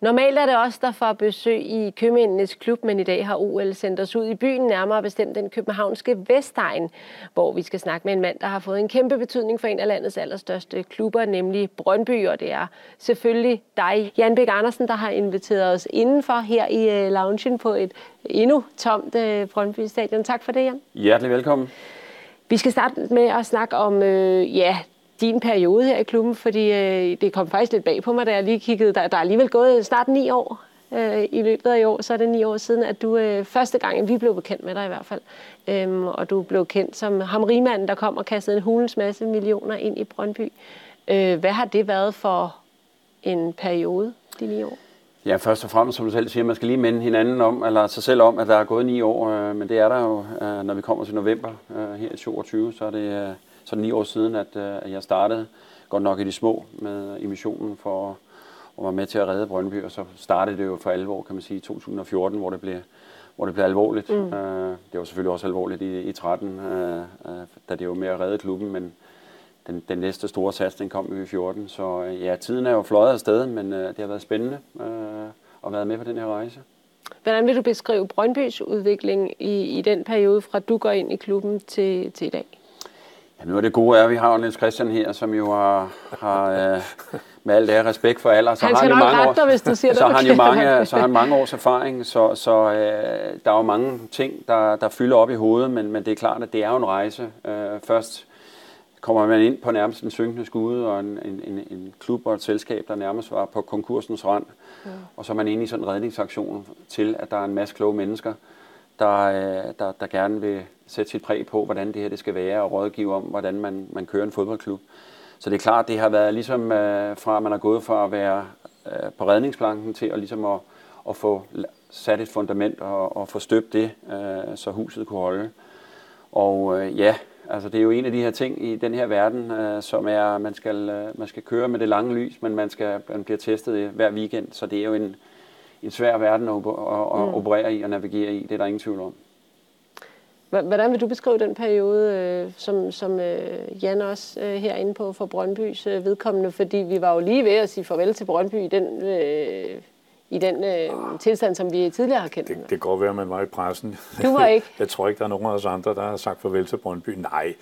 Normalt er det os, der får besøg i Købmændenes Klub, men i dag har OL sendt os ud i byen, nærmere bestemt den københavnske Vestegn, hvor vi skal snakke med en mand, der har fået en kæmpe betydning for en af landets allerstørste klubber, nemlig Brøndby, og det er selvfølgelig dig, Jan Bæk Andersen, der har inviteret os indenfor her i øh, loungen på et endnu tomt øh, Brøndby Stadion. Tak for det, Jan. Hjertelig velkommen. Vi skal starte med at snakke om øh, ja, din periode her i klubben, fordi øh, det kom faktisk lidt bag på mig, da jeg lige kiggede. Der, der er alligevel gået snart ni år øh, i løbet af i år, så er det ni år siden, at du øh, første gang, vi blev bekendt med dig i hvert fald, øh, og du blev kendt som ham rigmanden, der kom og kastede en hulens masse millioner ind i Brøndby. Øh, hvad har det været for en periode, de ni år? Ja, først og fremmest, som du selv siger, man skal lige minde hinanden om, eller sig selv om, at der er gået ni år, øh, men det er der jo, øh, når vi kommer til november øh, her i 2022, så er det... Øh, så ni år siden, at, øh, at jeg startede godt nok i de små med emissionen for at være med til at redde Brøndby, og så startede det jo for alvor, kan man sige, i 2014, hvor det blev, hvor det blev alvorligt. Mm. Uh, det var selvfølgelig også alvorligt i, i 13, uh, uh, da det var med at redde klubben, men den, den næste store satsning kom jo i 14. Så uh, ja, tiden er jo fløjet afsted, men uh, det har været spændende uh, at være med på den her rejse. Hvordan vil du beskrive Brøndbys udvikling i, i den periode, fra du går ind i klubben til, til i dag? Ja, nu er det gode er, at vi har Niels Christian her, som jo har, har øh, med alt det respekt for alder, så han har han jo mange år, hvis du siger så, har han jo mange, så har han mange års erfaring, så, så øh, der er jo mange ting, der, der fylder op i hovedet, men, men det er klart, at det er jo en rejse. Øh, først kommer man ind på nærmest en synkende skude, og en, en, en, en klub og et selskab, der nærmest var på konkursens rand, ja. og så er man inde i sådan en redningsaktion til, at der er en masse kloge mennesker, der, øh, der, der gerne vil sætte sit præg på, hvordan det her det skal være, og rådgive om, hvordan man, man kører en fodboldklub. Så det er klart, det har været ligesom øh, fra, at man har gået fra at være øh, på redningsplanken til at, ligesom at, at få sat et fundament og, og få støbt det, øh, så huset kunne holde. Og øh, ja, altså det er jo en af de her ting i den her verden, øh, som er, man skal, øh, man skal køre med det lange lys, men man, skal, man bliver testet øh, hver weekend, så det er jo en, en svær verden at, at, at mm. operere i og navigere i, det er der ingen tvivl om. Hvordan vil du beskrive den periode, øh, som, som øh, Jan også øh, herinde på for Brøndbys øh, vedkommende? Fordi vi var jo lige ved at sige farvel til Brøndby i den, øh, i den øh, tilstand, som vi tidligere har kendt. Det, det kan godt være, at man var i pressen. Du var ikke? Jeg tror ikke, der er nogen af os andre, der har sagt farvel til Brøndby. Nej,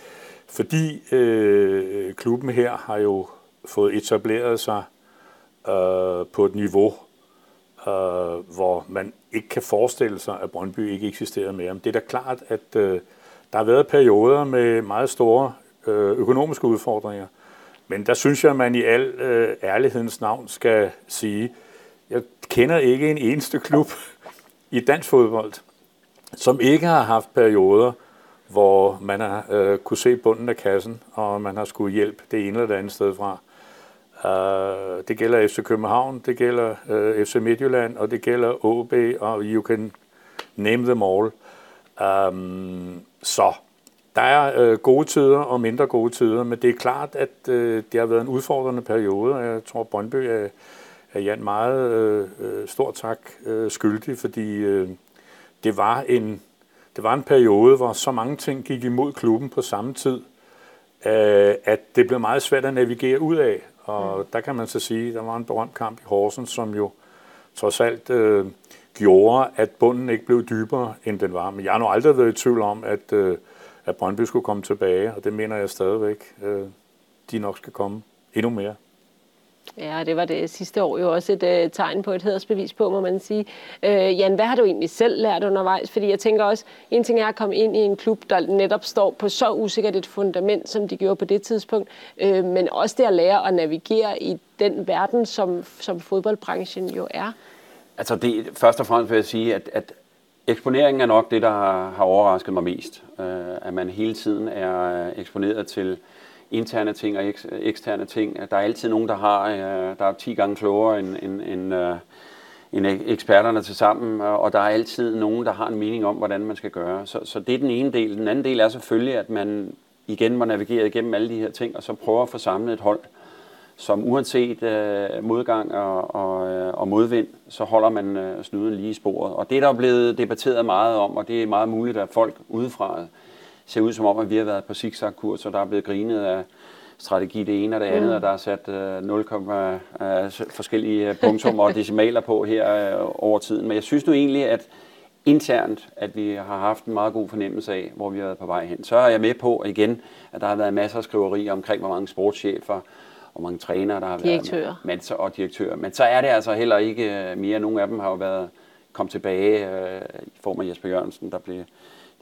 fordi øh, klubben her har jo fået etableret sig øh, på et niveau, øh, hvor man ikke kan forestille sig, at Brøndby ikke eksisterer mere. Men det er da klart, at øh, der har været perioder med meget store øh, økonomiske udfordringer. Men der synes jeg, at man i al øh, ærlighedens navn skal sige, jeg kender ikke en eneste klub i dansk fodbold, som ikke har haft perioder, hvor man har øh, kunne se bunden af kassen, og man har skulle hjælpe det ene eller det andet sted fra. Uh, det gælder FC København, det gælder øh, uh, FC Midtjylland, og det gælder OB, og you can name them all. Um, så der er uh, gode tider og mindre gode tider, men det er klart, at uh, det har været en udfordrende periode, og jeg tror, Brøndby er, er Jan meget uh, stor tak uh, skyldig, fordi uh, det var en det var en periode, hvor så mange ting gik imod klubben på samme tid, at det blev meget svært at navigere ud af. Og mm. der kan man så sige, at der var en berømt kamp i Horsens, som jo trods alt øh, gjorde, at bunden ikke blev dybere, end den var. Men jeg har nu aldrig været i tvivl om, at, øh, at Brøndby skulle komme tilbage, og det mener jeg stadigvæk, øh, de nok skal komme endnu mere. Ja, det var det sidste år jo også et uh, tegn på et hedersbevis på, må man sige. Uh, Jan, hvad har du egentlig selv lært undervejs? Fordi jeg tænker også, en ting er at komme ind i en klub, der netop står på så usikkert et fundament, som de gjorde på det tidspunkt, uh, men også det at lære at navigere i den verden, som, som fodboldbranchen jo er. Altså det, først og fremmest vil jeg sige, at, at eksponeringen er nok det, der har, har overrasket mig mest. Uh, at man hele tiden er eksponeret til interne ting og eksterne ting. Der er altid nogen, der har, øh, der er 10 gange klogere end, end, end, øh, end eksperterne til sammen, og der er altid nogen, der har en mening om, hvordan man skal gøre. Så, så det er den ene del. Den anden del er selvfølgelig, at man igen må navigere igennem alle de her ting, og så prøve at få samlet et hold, som uanset øh, modgang og, og, øh, og modvind, så holder man øh, snuden lige i sporet. Og det er der blevet debatteret meget om, og det er meget muligt, at folk udefra ser ud som om, at vi har været på zigzag-kurs, og der er blevet grinet af strategi det ene og det andet, mm. og der er sat øh, 0, øh, forskellige punktum og decimaler på her øh, over tiden. Men jeg synes nu egentlig, at internt, at vi har haft en meget god fornemmelse af, hvor vi har været på vej hen. Så er jeg med på igen, at der har været masser af skriverier omkring, hvor mange sportschefer, hvor mange trænere, der har direktører. været. Direktører. Og direktører. Men så er det altså heller ikke øh, mere. Nogle af dem har jo været kommet tilbage øh, i form af Jesper Jørgensen, der blev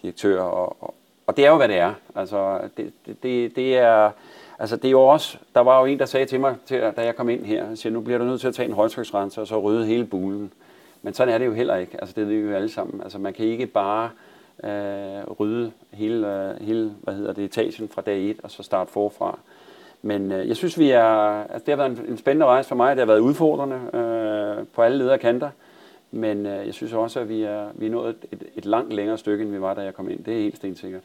direktør. Og, og, og det er jo, hvad det er. Altså, det, det, det, er... Altså det er jo også, der var jo en, der sagde til mig, til, da jeg kom ind her, siger, nu bliver du nødt til at tage en højtryksrenser og så rydde hele bulen. Men sådan er det jo heller ikke. Altså det ved vi jo alle sammen. Altså man kan ikke bare øh, rydde hele, øh, hele hvad hedder det, etagen fra dag 1 og så starte forfra. Men øh, jeg synes, vi er, altså, det har været en, en spændende rejse for mig. Det har været udfordrende øh, på alle ledere kanter. Men øh, jeg synes også, at vi er, vi er nået et, et, et langt længere stykke, end vi var, da jeg kom ind. Det er helt stensikkert.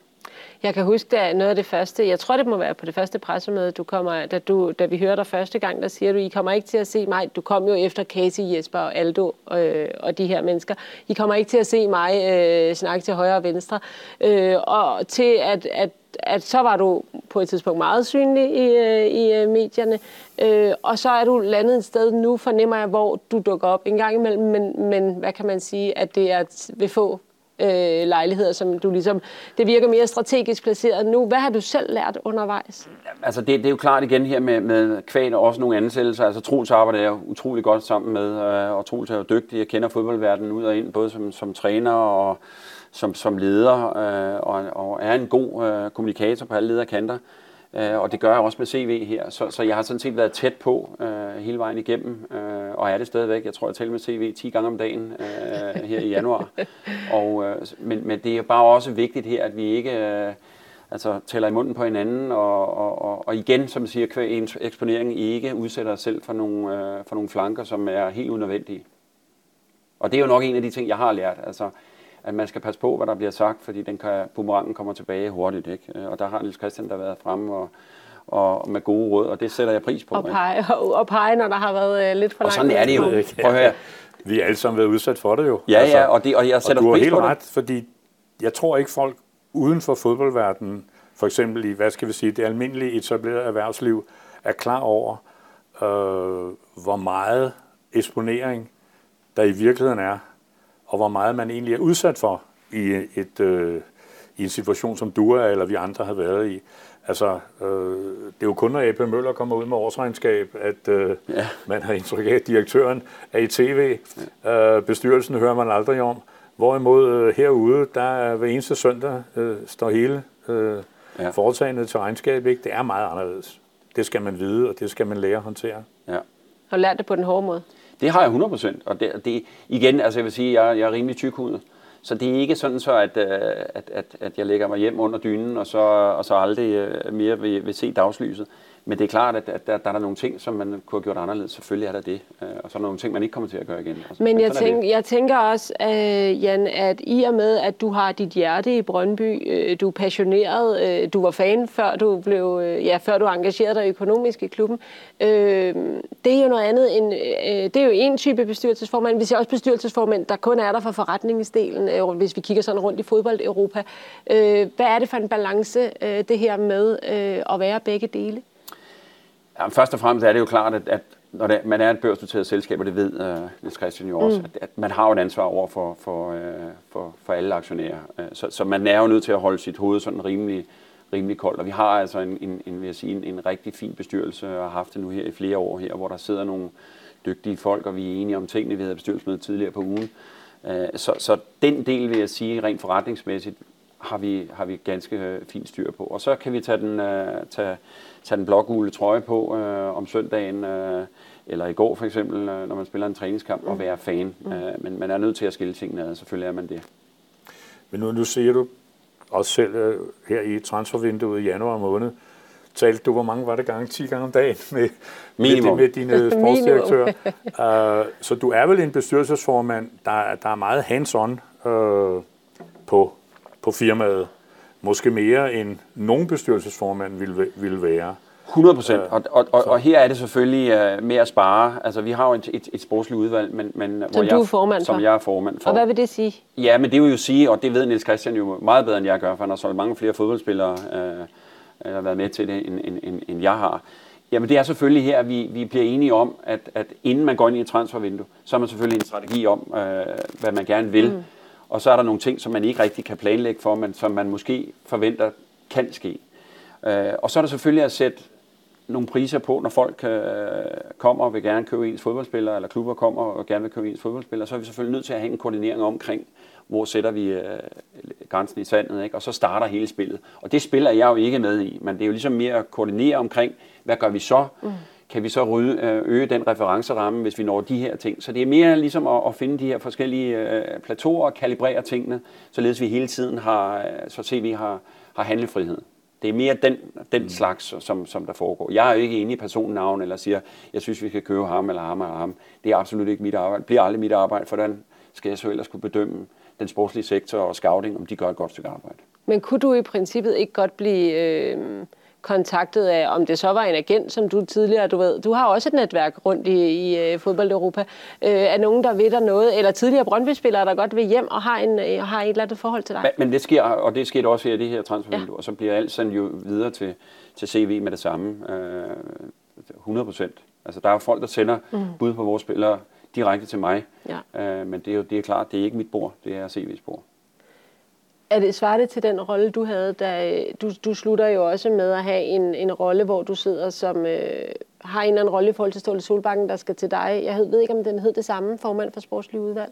Jeg kan huske, at noget af det første, jeg tror, det må være på det første pressemøde, du kommer, da, du, da vi hørte dig første gang, der siger du, I kommer ikke til at se mig. Du kom jo efter Casey, Jesper og Aldo øh, og de her mennesker. I kommer ikke til at se mig øh, snakke til højre og venstre. Øh, og til at, at at så var du på et tidspunkt meget synlig i, øh, i øh, medierne, øh, og så er du landet et sted nu, fornemmer jeg, hvor du dukker op en gang imellem, men, men hvad kan man sige, at det er ved få øh, lejligheder, som du ligesom, det virker mere strategisk placeret nu. Hvad har du selv lært undervejs? Altså det, det er jo klart igen her med, med kvæl og også nogle ansættelser. Altså Troels arbejder jeg utrolig godt sammen med, øh, og Troels er jo dygtig. Jeg kender fodboldverdenen ud og ind, både som, som træner og som, som leder, øh, og, og er en god øh, kommunikator på alle lederkanter. Øh, og det gør jeg også med CV her, så, så jeg har sådan set været tæt på øh, hele vejen igennem, øh, og er det stadigvæk. Jeg tror, jeg taler med CV 10 gange om dagen øh, her i januar. Og, øh, men, men det er bare også vigtigt her, at vi ikke øh, altså, tæller i munden på hinanden, og, og, og, og igen, som jeg siger, ens eksponering ikke udsætter os selv for nogle, øh, for nogle flanker, som er helt unødvendige. Og det er jo nok en af de ting, jeg har lært. Altså, at man skal passe på, hvad der bliver sagt, fordi den kan, boomerangen kommer tilbage hurtigt. Ikke? Og der har Niels Christian der været fremme og, og med gode råd, og det sætter jeg pris på. Og pege, og, og pege når der har været øh, lidt for langt. Og sådan er det jo. Prøv at høre. Vi har alle sammen været udsat for det jo. Ja, altså, ja, og, det, og jeg sætter og du pris helt på ret, det. fordi jeg tror ikke folk uden for fodboldverdenen, for eksempel i, hvad skal vi sige, det almindelige etablerede erhvervsliv, er klar over, øh, hvor meget eksponering der i virkeligheden er og hvor meget man egentlig er udsat for i, et, øh, i en situation, som du er, eller vi andre har været i. Altså, øh, det er jo kun, når AP Møller kommer ud med årsregnskab, at øh, ja. man har indtryk af, at direktøren er i tv. Ja. Øh, bestyrelsen hører man aldrig om. Hvorimod øh, herude, der er hver eneste søndag, øh, står hele øh, ja. foretagendet til regnskab. Ikke? Det er meget anderledes. Det skal man vide, og det skal man lære at håndtere. Ja. Og lære det på den hårde måde. Det har jeg 100%, og det, det igen, altså jeg vil sige, jeg, jeg er rimelig tykhudet. Så det er ikke sådan så, at, øh, at, at, at jeg lægger mig hjem under dynen, og så, og så aldrig øh, mere vil, vil se dagslyset. Men det er klart, at, at der, der er nogle ting, som man kunne have gjort anderledes. Selvfølgelig er der det. Øh, og så er der nogle ting, man ikke kommer til at gøre igen. Altså, men jeg, tænk, jeg tænker også, uh, Jan, at i og med, at du har dit hjerte i Brøndby, uh, du er passioneret, uh, du var fan, før du, blev, uh, ja, før du engagerede dig økonomisk i klubben. Uh, det er jo noget andet end... Uh, det er jo en type bestyrelsesformand. Vi ser også bestyrelsesformand, der kun er der for forretningsdelen, uh, hvis vi kigger sådan rundt i fodbold-Europa. Uh, hvad er det for en balance, uh, det her med uh, at være begge dele? Ja, først og fremmest er det jo klart, at, at når det, man er et børsnoteret selskab, og det ved uh, Niels Christian jo også, mm. at, at man har jo et ansvar over for, for, uh, for, for alle aktionærer. Uh, så, så man er jo nødt til at holde sit hoved sådan rimelig, rimelig koldt. Og vi har altså en, en, en, vil jeg sige, en, en rigtig fin bestyrelse, og har haft det nu her i flere år her, hvor der sidder nogle dygtige folk, og vi er enige om tingene. Vi havde bestyrelsesmøde tidligere på ugen. Uh, så, så den del, vil jeg sige, rent forretningsmæssigt, har vi, har vi ganske fint styr på. Og så kan vi tage den, uh, tage, tage den blågule trøje på uh, om søndagen, uh, eller i går for eksempel, uh, når man spiller en træningskamp, mm. og være fan. Mm. Uh, men man er nødt til at skille tingene ad, selvfølgelig er man det. Men nu, nu siger du også selv uh, her i transfervinduet i januar måned, talte du, hvor mange var det gange? 10 gange om dagen med, med, med dine sportsdirektører. uh, så du er vel en bestyrelsesformand, der, der er meget hands-on uh, på på firmaet. Måske mere end nogen bestyrelsesformand ville, ville være. 100 procent, og, og, og, og her er det selvfølgelig uh, med at spare. Altså, vi har jo et, et, et sportsligt udvalg, men, men som hvor du jeg, er formand som for. jeg er formand for. Og hvad vil det sige? Ja, men det vil jo sige, og det ved Niels Christian jo meget bedre, end jeg gør, for han har solgt mange flere fodboldspillere, øh, eller været med til det, end, end, end, end jeg har. Jamen det er selvfølgelig her, at vi, vi bliver enige om, at, at inden man går ind i et transfervindue, så har man selvfølgelig en strategi om, øh, hvad man gerne vil. Mm. Og så er der nogle ting, som man ikke rigtig kan planlægge for, men som man måske forventer kan ske. Øh, og så er der selvfølgelig at sætte nogle priser på, når folk øh, kommer og vil gerne købe ens fodboldspiller, eller klubber kommer og gerne vil købe ens fodboldspiller, så er vi selvfølgelig nødt til at have en koordinering omkring, hvor sætter vi øh, grænsen i sandet, ikke? og så starter hele spillet. Og det spiller jeg jo ikke med i, men det er jo ligesom mere at koordinere omkring, hvad gør vi så? Mm. Kan vi så rydde, øh, øge den referenceramme, hvis vi når de her ting? Så det er mere ligesom at, at finde de her forskellige øh, plateauer og kalibrere tingene, således vi hele tiden har, øh, så se, vi har, har handlefrihed. Det er mere den, den mm. slags, som, som der foregår. Jeg er jo ikke inde i personnavn eller siger, jeg synes, vi skal købe ham eller ham eller ham. Det er absolut ikke mit arbejde. Det bliver aldrig mit arbejde, for hvordan skal jeg så ellers kunne bedømme den sportslige sektor og scouting, om de gør et godt stykke arbejde. Men kunne du i princippet ikke godt blive øh, kontaktet af, om det så var en agent, som du tidligere, du ved, du har også et netværk rundt i, i uh, fodbold-Europa, øh, af nogen, der ved der noget, eller tidligere Brøndby-spillere, der godt vil hjem og har, en, øh, har et eller andet forhold til dig? Men, men det sker, og det skete også her i det her transfervindue, ja. og så bliver alt sendt jo videre til, til CV med det samme. Øh, 100 procent. Altså, der er folk, der sender mm. bud på vores spillere direkte til mig, ja. øh, men det er jo det er klart, det er ikke mit bord, det er CV's bord. Er det svaret til den rolle, du havde, da du, du slutter jo også med at have en, en rolle, hvor du sidder som øh, har en eller anden rolle i forhold til Ståle Solbakken, der skal til dig. Jeg ved ikke, om den hed det samme, formand for sportslige udvalg.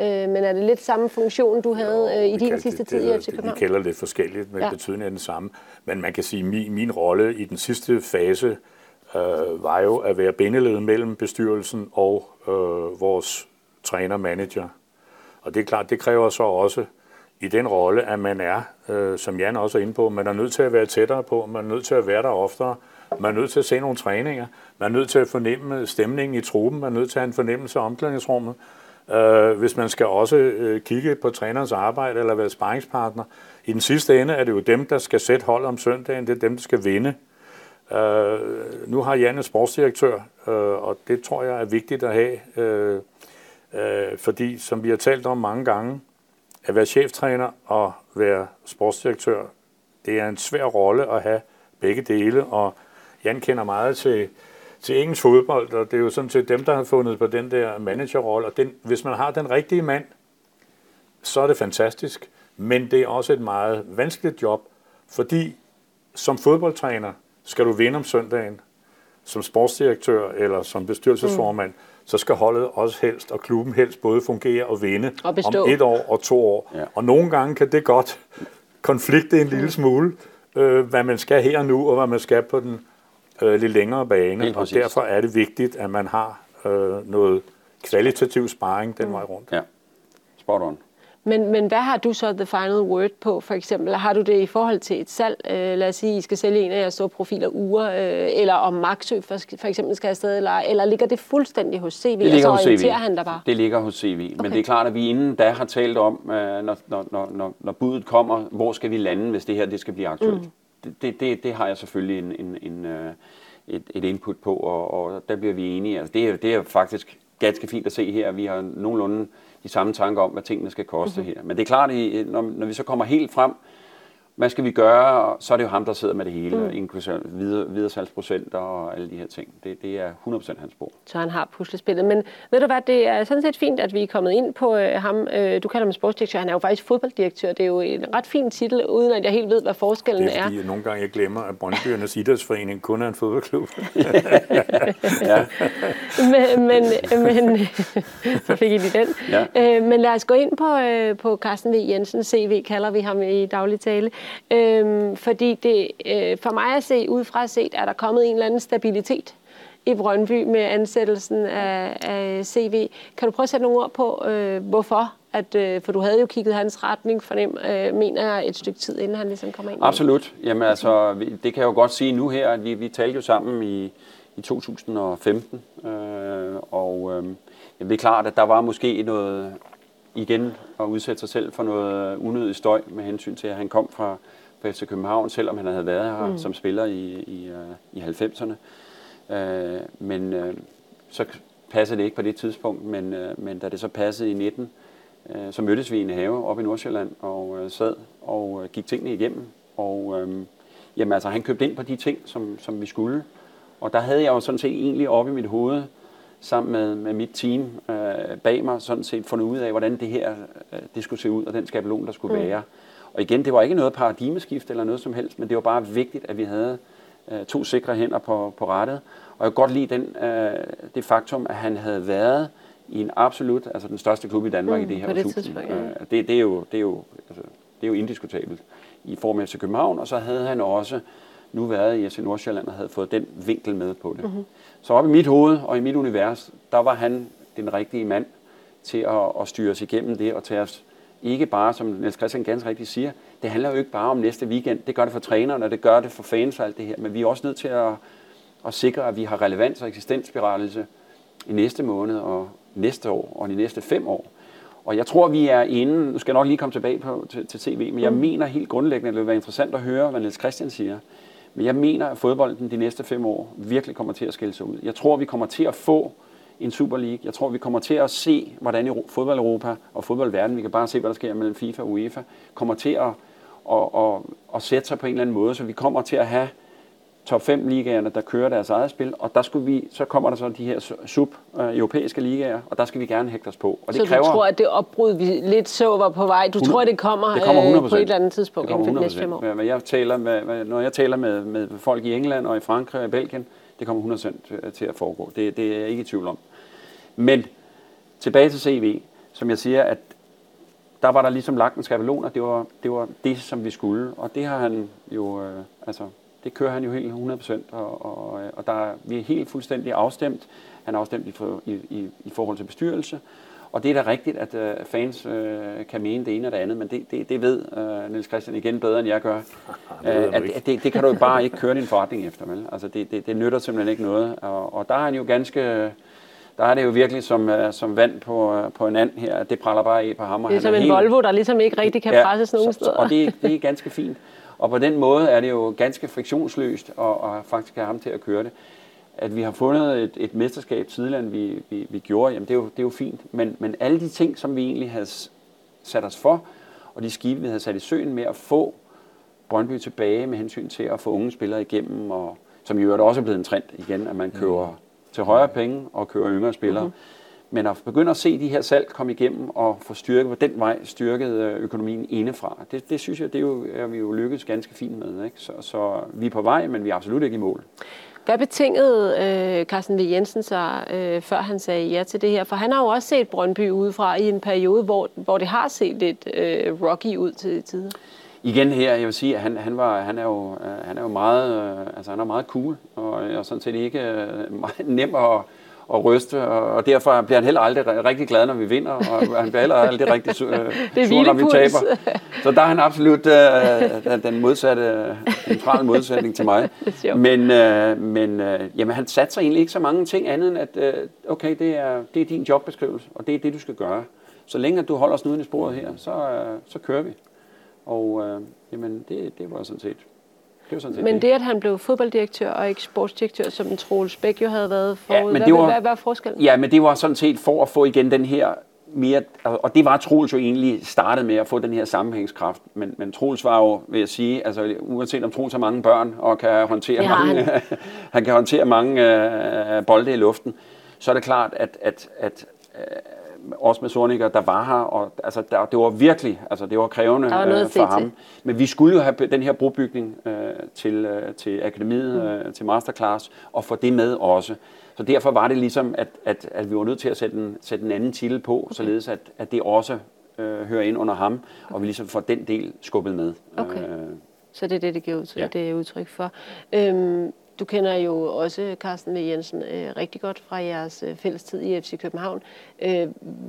Øh, men er det lidt samme funktion, du havde øh, i din sidste tid i FC København? Vi kalder det forskelligt, men ja. betydningen er den samme. Men man kan sige, at min, min rolle i den sidste fase øh, var jo at være bindeled mellem bestyrelsen og øh, vores træner-manager. Og det er klart, det kræver så også i den rolle, at man er, øh, som Jan også er inde på, man er nødt til at være tættere på, man er nødt til at være der oftere, man er nødt til at se nogle træninger, man er nødt til at fornemme stemningen i truppen, man er nødt til at have en fornemmelse af omklædningsrummet. Øh, hvis man skal også øh, kigge på trænerens arbejde eller være sparringspartner. I den sidste ende er det jo dem, der skal sætte hold om søndagen, det er dem, der skal vinde. Øh, nu har Jan en sportsdirektør, øh, og det tror jeg er vigtigt at have, øh, øh, fordi som vi har talt om mange gange, at være cheftræner og være sportsdirektør, det er en svær rolle at have begge dele, og Jan kender meget til, til engelsk fodbold, og det er jo sådan set dem, der har fundet på den der managerrolle, og den, hvis man har den rigtige mand, så er det fantastisk, men det er også et meget vanskeligt job, fordi som fodboldtræner skal du vinde om søndagen, som sportsdirektør eller som bestyrelsesformand, mm så skal holdet også helst, og klubben helst både fungere og vinde og om et år og to år. Ja. Og nogle gange kan det godt konflikte en lille smule, øh, hvad man skal her og nu, og hvad man skal på den øh, lidt længere bane. Og derfor er det vigtigt, at man har øh, noget kvalitativ sparring den mm. vej rundt. Ja, spot on. Men, men hvad har du så the final word på, for eksempel? Har du det i forhold til et salg? Øh, lad os sige, I skal sælge en af jeres store profiler uger, øh, eller om Maxø for, for eksempel skal afsted, eller, eller ligger det fuldstændig hos CV? Det ligger altså, hos CV. han der bare? Det ligger hos CV. Okay. Men det er klart, at vi inden da har talt om, øh, når, når, når, når budet kommer, hvor skal vi lande, hvis det her det skal blive aktuelt. Mm. Det, det, det, det har jeg selvfølgelig en, en, en, øh, et, et input på, og, og der bliver vi enige. Altså, det, er, det er faktisk ganske fint at se her. Vi har nogenlunde de samme tanker om, hvad tingene skal koste mm-hmm. her. Men det er klart, at når, når vi så kommer helt frem, hvad skal vi gøre? Så er det jo ham, der sidder med det hele, mm. inklusive videre, videresalgsprocenter og alle de her ting. Det, det er 100% hans bord. Så han har puslespillet. Men ved du hvad, det er sådan set fint, at vi er kommet ind på øh, ham. Øh, du kalder ham sportsdirektør. Han er jo faktisk fodbolddirektør. Det er jo en ret fin titel, uden at jeg helt ved, hvad forskellen er. Det er, fordi er. Jeg nogle gange jeg glemmer, at Brøndbyernes Idrætsforening kun er en fodboldklub. ja. men, men, men så fik I lige den. Ja. Øh, men lad os gå ind på, øh, på Carsten V. Jensen. CV kalder vi ham i daglig tale. Øhm, fordi det, øh, for mig at se, udefra set, er der kommet en eller anden stabilitet i Brøndby med ansættelsen af, af CV. Kan du prøve at sætte nogle ord på, øh, hvorfor? At, øh, for du havde jo kigget hans retning, fornem, øh, mener jeg, et stykke tid, inden han ligesom kom ind. Absolut. Jamen altså, det kan jeg jo godt sige nu her, at vi, vi talte jo sammen i, i 2015, øh, og øh, det er klart, at der var måske noget, igen at udsætte sig selv for noget unødig støj med hensyn til, at han kom fra, på FC København, selvom han havde været her mm. som spiller i, i, uh, i 90'erne. Uh, men uh, så passede det ikke på det tidspunkt, men, uh, men da det så passede i 19, uh, så mødtes vi i en have oppe i Nordsjælland og uh, sad og uh, gik tingene igennem. Og uh, jamen, altså, han købte ind på de ting, som, som vi skulle. Og der havde jeg jo sådan set egentlig oppe i mit hoved, sammen med, med mit team øh, bag mig, sådan set fundet ud af, hvordan det her øh, det skulle se ud, og den skabelon, der skulle mm. være. Og igen, det var ikke noget paradigmeskift eller noget som helst, men det var bare vigtigt, at vi havde øh, to sikre hænder på, på rettet. Og jeg kan godt lide den, øh, det faktum, at han havde været i en absolut, altså den største klub i Danmark mm, i det her årtusind. Ja. Øh, det, det, er jo, det, er jo, altså, det er jo indiskutabelt i form af FC København, og så havde han også nu været i FC Nordsjælland og havde fået den vinkel med på det. Mm-hmm. Så op i mit hoved og i mit univers, der var han den rigtige mand til at, at styre os igennem det og tage os ikke bare, som Niels Christian ganske rigtigt siger, det handler jo ikke bare om næste weekend. Det gør det for trænerne, og det gør det for fans og alt det her. Men vi er også nødt til at, at sikre, at vi har relevans og eksistensberettelse i næste måned og næste år og de næste fem år. Og jeg tror, vi er inde, nu skal jeg nok lige komme tilbage på, til, til TV, men jeg mm. mener helt grundlæggende, at det vil være interessant at høre, hvad Niels Christian siger. Men jeg mener, at fodbolden de næste fem år virkelig kommer til at skille sig ud. Jeg tror, vi kommer til at få en Super League. Jeg tror, vi kommer til at se, hvordan i fodbold Europa og fodboldverden, vi kan bare se, hvad der sker mellem FIFA og UEFA, kommer til at, at, at, at sætte sig på en eller anden måde, så vi kommer til at have top 5 ligaerne, der kører deres eget spil, og der skulle vi, så kommer der så de her sub-europæiske ligaer, og der skal vi gerne hægte os på. Og det så kræver, du tror, at det opbrud, vi lidt så var på vej, du 100, tror, det kommer, det kommer 100%, øh, på et eller andet tidspunkt inden for de næste fem år? Men jeg taler med, når jeg taler med, med folk i England og i Frankrig og i Belgien, det kommer 100% til at foregå. Det, det er jeg ikke i tvivl om. Men tilbage til CV, som jeg siger, at der var der ligesom lagt en skabelon, og det var, det var det, som vi skulle. Og det har han jo, øh, altså, det kører han jo helt 100%, og, og, og der, vi er helt fuldstændig afstemt. Han er afstemt i, for, i, i, i forhold til bestyrelse. Og det er da rigtigt, at uh, fans uh, kan mene det ene og det andet, men det, det, det ved uh, Niels Christian igen bedre, end jeg gør. Uh, at, at det, det kan du bare ikke køre din forretning efter, vel? Altså, det, det, det nytter simpelthen ikke noget. Og, og der er han jo ganske der er det jo virkelig som, uh, som vand på, uh, på en and her. Det praller bare af på ham. Og det er som en helt... Volvo, der ligesom ikke rigtig kan ja, presses nogen steder. Og det, det er ganske fint. Og på den måde er det jo ganske friktionsløst at, at faktisk have ham til at køre det. At vi har fundet et, et mesterskab tidligere, end vi, vi, vi gjorde, jamen det er, jo, det er jo fint. Men, men alle de ting, som vi egentlig havde sat os for, og de skibe, vi havde sat i søen med at få Brøndby tilbage med hensyn til at få unge spillere igennem, og som i øvrigt også er blevet en trend igen, at man kører mm. til højere penge og kører yngre spillere. Mm-hmm. Men at begynde at se de her salg komme igennem og få styrket på den vej, styrket øh, økonomien indefra, det, det synes jeg, det er, jo, er vi jo lykkedes ganske fint med. Ikke? Så, så vi er på vej, men vi er absolut ikke i mål. Hvad betingede øh, Carsten V. Jensen sig, øh, før han sagde ja til det her? For han har jo også set Brøndby udefra i en periode, hvor, hvor det har set lidt øh, rocky ud til tider. Igen her, jeg vil sige, at han, han, var, han, er, jo, øh, han er jo meget, øh, altså han er meget cool, og, og sådan set ikke øh, meget nem at, at ryste, og derfor bliver han heller aldrig rigtig glad, når vi vinder, og han bliver heller aldrig rigtig øh, sur, når vi taber. Så der er han absolut øh, den modsatte, neutrale modsætning til mig. Men, øh, men øh, jamen, han satser egentlig ikke så mange ting andet end, at øh, okay, det er, det er din jobbeskrivelse, og det er det, du skal gøre. Så længe du holder snuden i sporet her, så, øh, så kører vi. Og øh, jamen, det, det var sådan set det var sådan men det, at han blev fodbolddirektør og ikke sportsdirektør, som Troels Bæk jo havde været forud, ja, men det hvad, var, hvad, hvad er forskellen? Ja, men det var sådan set for at få igen den her mere, og det var Troels jo egentlig startet med at få den her sammenhængskraft, men, men Troels var jo, vil jeg sige, altså uanset om Troels har mange børn og kan håndtere ja, mange, han. han kan håndtere mange uh, bolde i luften, så er det klart, at, at, at uh, også med Sorniger, der var her, og altså, der, det var virkelig, altså det var krævende var øh, for ham. Til. Men vi skulle jo have den her brobygning øh, til, øh, til akademiet, mm. øh, til masterclass, og få det med også. Så derfor var det ligesom, at, at, at vi var nødt til at sætte en, sætte en anden titel på, okay. således at, at det også øh, hører ind under ham, okay. og vi ligesom får den del skubbet med. Okay. Øh, så det er det, det giver udtryk, ja. det er udtryk for. Øhm, du kender jo også Carsten V. Jensen øh, rigtig godt fra jeres øh, fælles tid i FC København. Øh,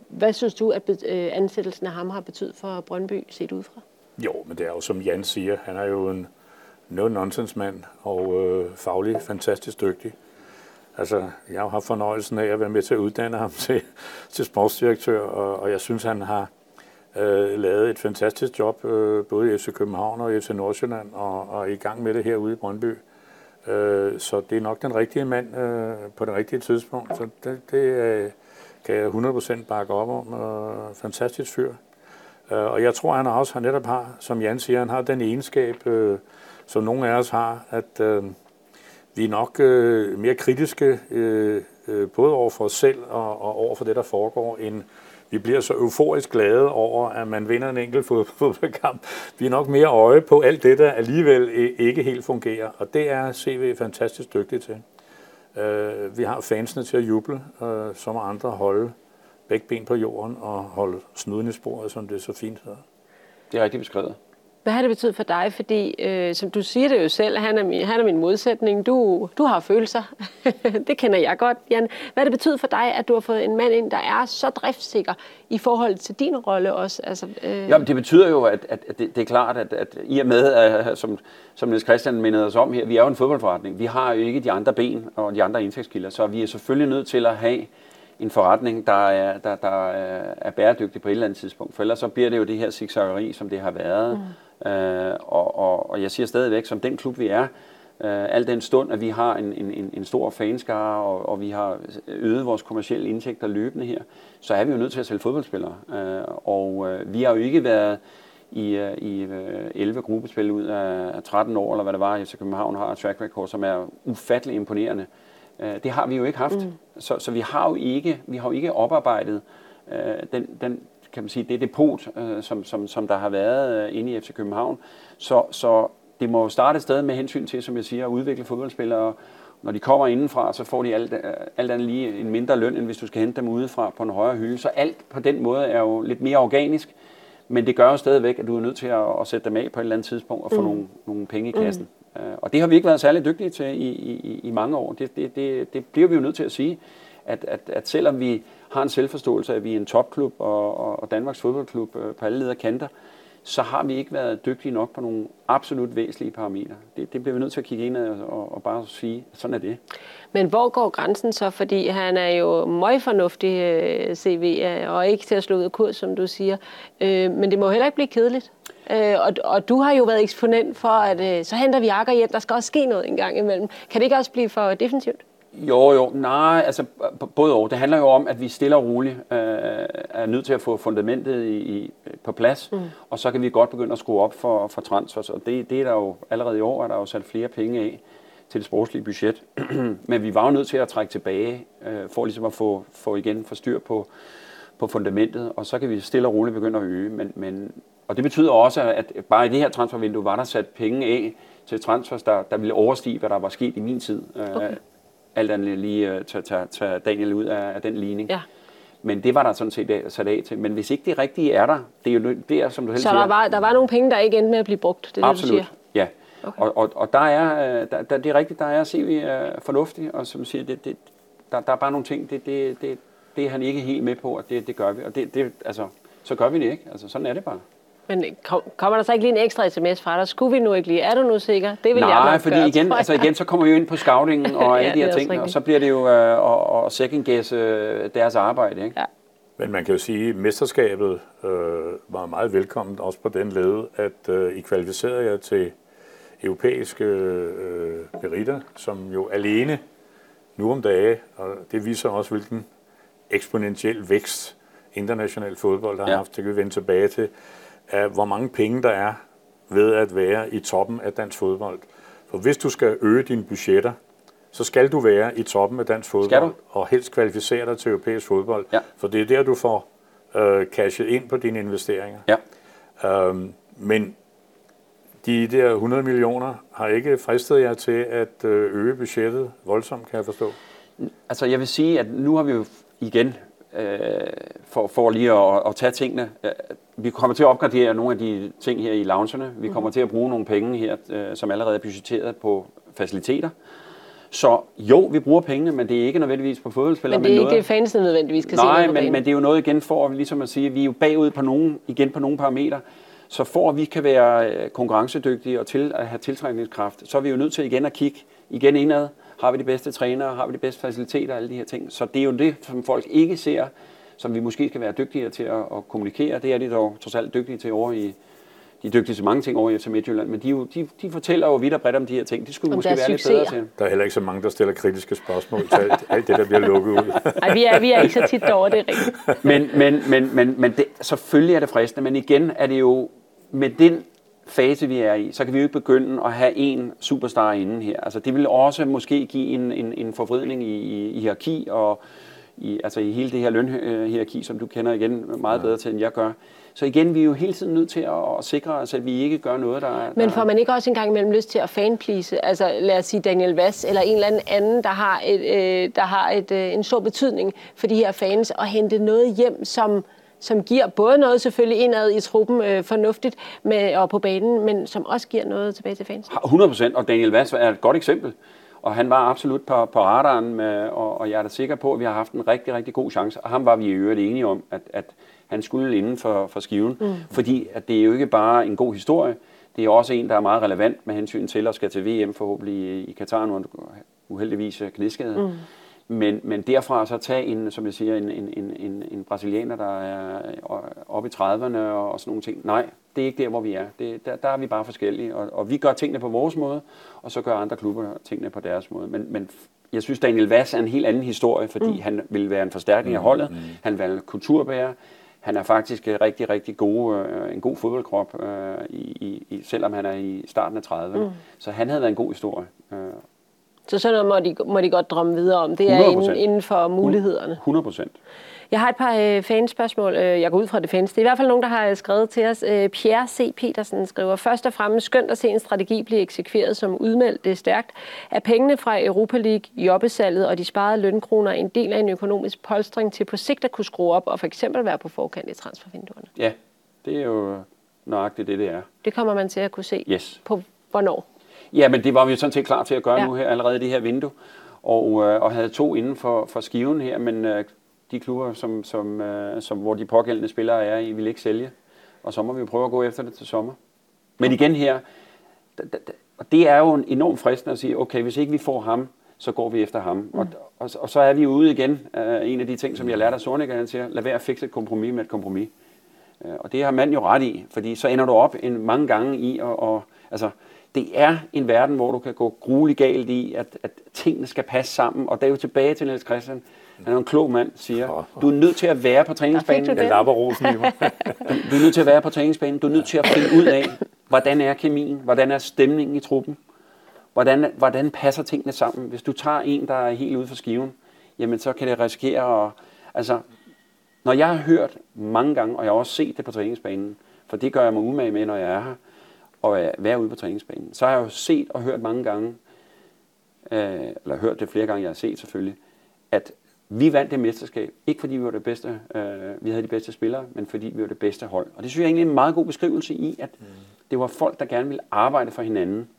hvad synes du, at ansættelsen af ham har betydet for Brøndby set udefra? Jo, men det er jo som Jan siger, han er jo en no-nonsense mand og øh, faglig fantastisk dygtig. Altså, jeg har haft fornøjelsen af at være med til at uddanne ham til, til sportsdirektør, og, og jeg synes, han har øh, lavet et fantastisk job, øh, både i FC København og i FC Nordsjælland, og, og er i gang med det herude i Brøndby. Øh, så det er nok den rigtige mand øh, på det rigtige tidspunkt. Så det, det øh, kan jeg 100% bakke op om. Øh, fantastisk fyr. Øh, og jeg tror, han også har netop har, som Jan siger, han har den egenskab, øh, som nogle af os har, at øh, vi er nok øh, mere kritiske, øh, øh, både over for os selv og, og over for det, der foregår, end vi bliver så euforisk glade over, at man vinder en enkelt fodboldkamp. Vi er nok mere øje på alt det, der alligevel ikke helt fungerer, og det er CV fantastisk dygtig til. Øh, vi har fansene til at juble, øh, som andre holde begge ben på jorden og holde snuden i sporet, som det så fint hedder. Det er rigtigt beskrevet. Hvad har det betydet for dig? Fordi, øh, som du siger det jo selv, han er min, han er min modsætning. Du, du har følelser. det kender jeg godt, Jan. Hvad har det betydet for dig, at du har fået en mand ind, der er så driftsikker i forhold til din rolle også? Altså, øh... Jamen, det betyder jo, at, at, at det, det er klart, at, at i og med, at, som, som Niels Christian mindede os om her, vi er jo en fodboldforretning. Vi har jo ikke de andre ben og de andre indtægtskilder, så vi er selvfølgelig nødt til at have en forretning, der er, der, der er bæredygtig på et eller andet tidspunkt. For ellers så bliver det jo det her zigzaggeri, som det har været. Mm Øh, og, og, og jeg siger stadigvæk, som den klub vi er, øh, al den stund, at vi har en, en, en stor fanskare, og, og vi har øget vores kommersielle indtægter løbende her, så er vi jo nødt til at sælge fodboldspillere. Øh, og øh, vi har jo ikke været i, øh, i øh, 11 gruppespil ud af 13 år, eller hvad det var, FC København har et track record, som er ufattelig imponerende. Øh, det har vi jo ikke haft. Mm. Så, så vi har jo ikke, vi har jo ikke oparbejdet øh, den, den kan man sige, det depot, øh, som, som, som der har været øh, inde i FC København. Så, så det må starte et sted med hensyn til, som jeg siger, at udvikle fodboldspillere. Når de kommer indenfra, så får de alt, øh, alt andet lige en mindre løn, end hvis du skal hente dem udefra på en højere hylde. Så alt på den måde er jo lidt mere organisk. Men det gør jo stadigvæk, at du er nødt til at, at sætte dem af på et eller andet tidspunkt og få mm. nogle, nogle penge i kassen. Mm. Og det har vi ikke været særlig dygtige til i, i, i mange år. Det, det, det, det bliver vi jo nødt til at sige, at, at, at selvom vi har en selvforståelse af, at vi er en topklub og, og Danmarks fodboldklub øh, på alle leder kanter, så har vi ikke været dygtige nok på nogle absolut væsentlige parametre. Det, det bliver vi nødt til at kigge ind og, og bare sige, sådan er det. Men hvor går grænsen så? Fordi han er jo meget fornuftig øh, CV, øh, og ikke til at slå ud af kurs, som du siger. Øh, men det må heller ikke blive kedeligt. Øh, og, og du har jo været eksponent for, at øh, så henter vi Akker hjem. Der skal også ske noget en gang imellem. Kan det ikke også blive for defensivt? Jo, jo, nej, altså både og. Det handler jo om, at vi stille og roligt øh, er nødt til at få fundamentet i, i, på plads, mm. og så kan vi godt begynde at skrue op for, for transfers, og det, det er der jo allerede i år, er der jo sat flere penge af til det sportslige budget. Men vi var jo nødt til at trække tilbage, øh, for ligesom at få, få igen for styr på, på fundamentet, og så kan vi stille og roligt begynde at øge. Men, men, og det betyder også, at bare i det her transfervindue var der sat penge af til transfers, der, der ville overstige, hvad der var sket i min tid. Øh, okay alt andet lige tage, tage, tage Daniel ud af, af den ligning. Ja. Men det var der sådan set sat af til. Men hvis ikke det rigtige er der, det er jo det, som du helst Så der var, der var nogle penge, der ikke endte med at blive brugt, det er Absolut, det, du siger? ja. Okay. Og, og, og der er, øh, der, der, det er rigtigt, der er CV uh, øh, fornuftig, og som siger, det, det, der, der er bare nogle ting, det, det, det, det er han ikke helt med på, og det, det gør vi. Og det, det, altså, så gør vi det ikke. Altså, sådan er det bare. Men kommer der så ikke lige en ekstra sms fra dig? Skulle vi nu ikke lige? Er du nu sikker? Det vil Nej, jeg nok fordi gøre, igen, altså igen, så kommer vi jo ind på scouting og alle ja, de her ting, og så bliver det jo uh, at second guess uh, deres arbejde. Ikke? Ja. Men man kan jo sige, at mesterskabet øh, var meget velkomment også på den led, at øh, I kvalificerede jer til europæiske øh, meritter, som jo alene nu om dage, og det viser også, hvilken eksponentiel vækst international fodbold har ja. haft, det kan vi vende tilbage til, af, hvor mange penge der er ved at være i toppen af dansk fodbold. For hvis du skal øge dine budgetter, så skal du være i toppen af dansk fodbold, og helst kvalificere dig til europæisk fodbold. Ja. For det er der, du får øh, cashet ind på dine investeringer. Ja. Øhm, men de der 100 millioner har ikke fristet jer til at øh, øge budgettet voldsomt, kan jeg forstå? Altså jeg vil sige, at nu har vi jo igen, øh, for, for lige at, at tage tingene, øh, vi kommer til at opgradere nogle af de ting her i loungerne. Vi kommer mm. til at bruge nogle penge her, øh, som allerede er budgetteret på faciliteter. Så jo, vi bruger pengene, men det er ikke nødvendigvis på fodboldspillere. Men det er men ikke noget... fansene nødvendigvis kan Nej, se men, men det er jo noget igen for, ligesom at sige, at vi er jo bagud på nogen, igen på nogle parametre. Så for at vi kan være øh, konkurrencedygtige og til at have tiltrækningskraft, så er vi jo nødt til igen at kigge igen indad. Har vi de bedste trænere? Har vi de bedste faciliteter? Alle de her ting. Så det er jo det, som folk ikke ser som vi måske skal være dygtigere til at, at kommunikere. Det er de dog trods alt dygtige til over i, de er dygtige til mange ting over i FC Midtjylland, men de, jo, de, de fortæller jo vidt og bredt om de her ting. De skulle måske være lidt succeser. bedre til. Der er heller ikke så mange, der stiller kritiske spørgsmål til alt, alt det, der bliver lukket ud. Ej, vi er, vi er ikke så tit derovre, det rigtigt. Men, men, men, men, men det, selvfølgelig er det fristende, men igen er det jo med den fase, vi er i, så kan vi jo ikke begynde at have en superstar inden her. Altså, det vil også måske give en, en, en forvridning i, i, i hierarki og i, altså i hele det her lønhierarki, som du kender igen meget bedre til, end jeg gør. Så igen, vi er jo hele tiden nødt til at, at sikre os, at vi ikke gør noget, der... der Men får man ikke også engang imellem lyst til at fanplease? Altså lad os sige Daniel Vass eller en eller anden anden, der har, et, øh, der har et, øh, en stor betydning for de her fans, og hente noget hjem, som, som giver både noget selvfølgelig indad i truppen øh, fornuftigt med, og på banen, men som også giver noget tilbage til fans. 100 procent, og Daniel Vass er et godt eksempel. Og han var absolut på, på radaren, med, og, og jeg er da sikker på, at vi har haft en rigtig, rigtig god chance. Og ham var vi i øvrigt enige om, at, at han skulle inden for, for skiven. Mm. Fordi at det er jo ikke bare en god historie, det er også en, der er meget relevant med hensyn til at skal til VM forhåbentlig i, i Katar, nu uheldigvis knæskade. Mm. Men, men derfra så tage en, som jeg siger, en, en, en, en, en brasilianer, der er oppe i 30'erne og, og sådan nogle ting. Nej, det er ikke der, hvor vi er. Det, der, der er vi bare forskellige, og, og vi gør tingene på vores måde, og så gør andre klubber tingene på deres måde. Men, men jeg synes, Daniel Vass er en helt anden historie, fordi mm. han vil være en forstærkning af holdet. Mm. Han vil være kulturbærer. Han er faktisk rigtig, rigtig god, øh, en god fodboldkrop, øh, i, i, selvom han er i starten af 30'erne. Mm. Så han havde været en god historie. Øh, Så sådan noget må de, må de godt drømme videre om. Det er 100%. inden, inden for mulighederne. 100 procent. Jeg har et par øh, fanspørgsmål. Øh, jeg går ud fra det fans. Det er i hvert fald nogen, der har øh, skrevet til os. Øh, Pierre C. Petersen skriver, først og fremmest skønt at se en strategi blive eksekveret som udmeldt. Det er stærkt. Er pengene fra Europa League, jobbesalget og de sparede lønkroner en del af en økonomisk polstring til på sigt at kunne skrue op og for eksempel være på forkant i transfervinduerne? Ja, det er jo nøjagtigt det, det er. Det kommer man til at kunne se Yes. på hvornår. Ja, men det var vi jo sådan set klar til at gøre Ja. nu her, allerede i det her vindue. Og, øh, og havde to inden for, for skiven her, men øh, de klubber, som, som, øh, som, hvor de pågældende spillere er i, vil ikke sælge. Og så må vi jo prøve at gå efter det til sommer. Men igen her, og det er jo en enorm fristende at sige, okay, hvis ikke vi får ham, så går vi efter ham. Mm. Og, og, og så er vi ude igen. Uh, en af de ting, som jeg lærte af Sornik, han siger, lad være at fikse et kompromis med et kompromis. Uh, og det har mand jo ret i, fordi så ender du op en, mange gange i, og, og altså, det er en verden, hvor du kan gå grueligt galt i, at, at tingene skal passe sammen. Og der er jo tilbage til Niels Christian. Han er en klog mand, siger, du er nødt til at være på træningsbanen. Jeg lapper rosen i mig. Du er nødt til at være på træningsbanen. Du er nødt til at finde ud af, hvordan er kemien, hvordan er stemningen i truppen, hvordan, hvordan passer tingene sammen. Hvis du tager en, der er helt ude for skiven, jamen så kan det risikere at... Altså, når jeg har hørt mange gange, og jeg har også set det på træningsbanen, for det gør jeg mig umage med, når jeg er her, og være ude på træningsbanen, så har jeg jo set og hørt mange gange, øh, eller hørt det flere gange, jeg har set selvfølgelig, at vi vandt det mesterskab, ikke fordi vi var det bedste, øh, vi havde de bedste spillere, men fordi vi var det bedste hold. Og det synes jeg egentlig er en meget god beskrivelse i, at det var folk, der gerne ville arbejde for hinanden,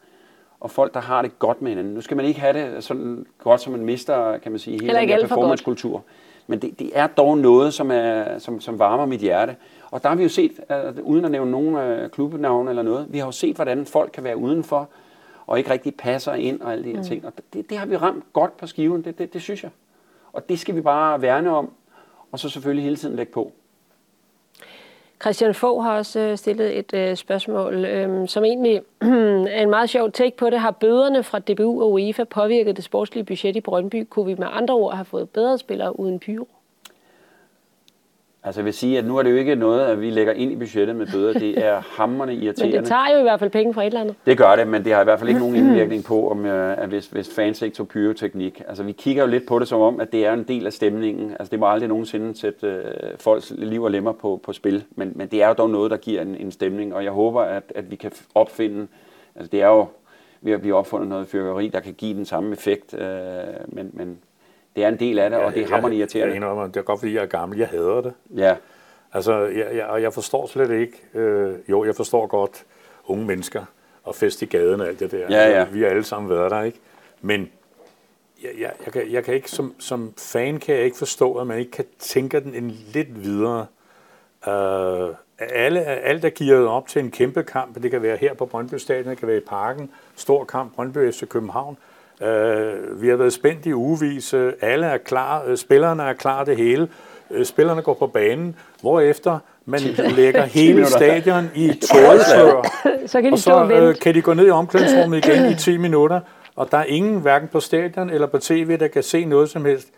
og folk, der har det godt med hinanden. Nu skal man ikke have det sådan godt, som man mister, kan man sige, hele den performancekultur. Men det, det er dog noget, som, er, som, som varmer mit hjerte. Og der har vi jo set, uh, uden at nævne nogen klubbenavne eller noget, vi har jo set, hvordan folk kan være udenfor, og ikke rigtig passer ind og alle de her mm. ting. Og det, det har vi ramt godt på skiven, det, det, det synes jeg. Og det skal vi bare værne om, og så selvfølgelig hele tiden lægge på. Christian Fogh har også øh, stillet et øh, spørgsmål, øh, som egentlig er en meget sjov take på det. Har bøderne fra DBU og UEFA påvirket det sportslige budget i Brøndby? Kunne vi med andre ord have fået bedre spillere uden pyro? Altså jeg vil sige, at nu er det jo ikke noget, at vi lægger ind i budgettet med bøder. Det er hammerne Men irriterende. det tager jo i hvert fald penge fra et eller andet. Det gør det, men det har i hvert fald ikke nogen indvirkning på, om, øh, at hvis, hvis fans ikke tog pyroteknik. Altså, vi kigger jo lidt på det som om, at det er en del af stemningen. Altså, det må aldrig nogensinde sætte øh, folks liv og lemmer på, på spil. Men, men det er jo dog noget, der giver en, en stemning, og jeg håber, at, at vi kan opfinde... Altså, det er jo ved at blive opfundet noget fyrværkeri, der kan give den samme effekt, øh, men, men det er en del af det, og det er hammerende Jeg, jeg irriterende. indrømmer, det er godt, fordi jeg er gammel. Jeg hader det. Ja, Altså, jeg, jeg, og jeg forstår slet ikke, øh, jo, jeg forstår godt unge mennesker og fest i gaden og alt det der. Ja, ja. Altså, vi har alle sammen været der, ikke? Men jeg, jeg, jeg, kan, jeg kan ikke, som, som fan kan jeg ikke forstå, at man ikke kan tænke den en lidt videre. Øh, alle, alt er gearet op til en kæmpe kamp. Det kan være her på Brøndby Stadion, det kan være i parken. Stor kamp, Brøndby FC København. Øh, vi har været spændt i ugevis. Øh, Alle er klar. Øh, Spillerne er klar det hele. øh, spillerne går på banen, hvorefter man lægger hele stadion i tåreslør, Så kan de og stå og så øh, kan de gå ned i omklædningsrummet igen i 10 minutter, og der er ingen, hverken på stadion eller på tv, der kan se noget som helst.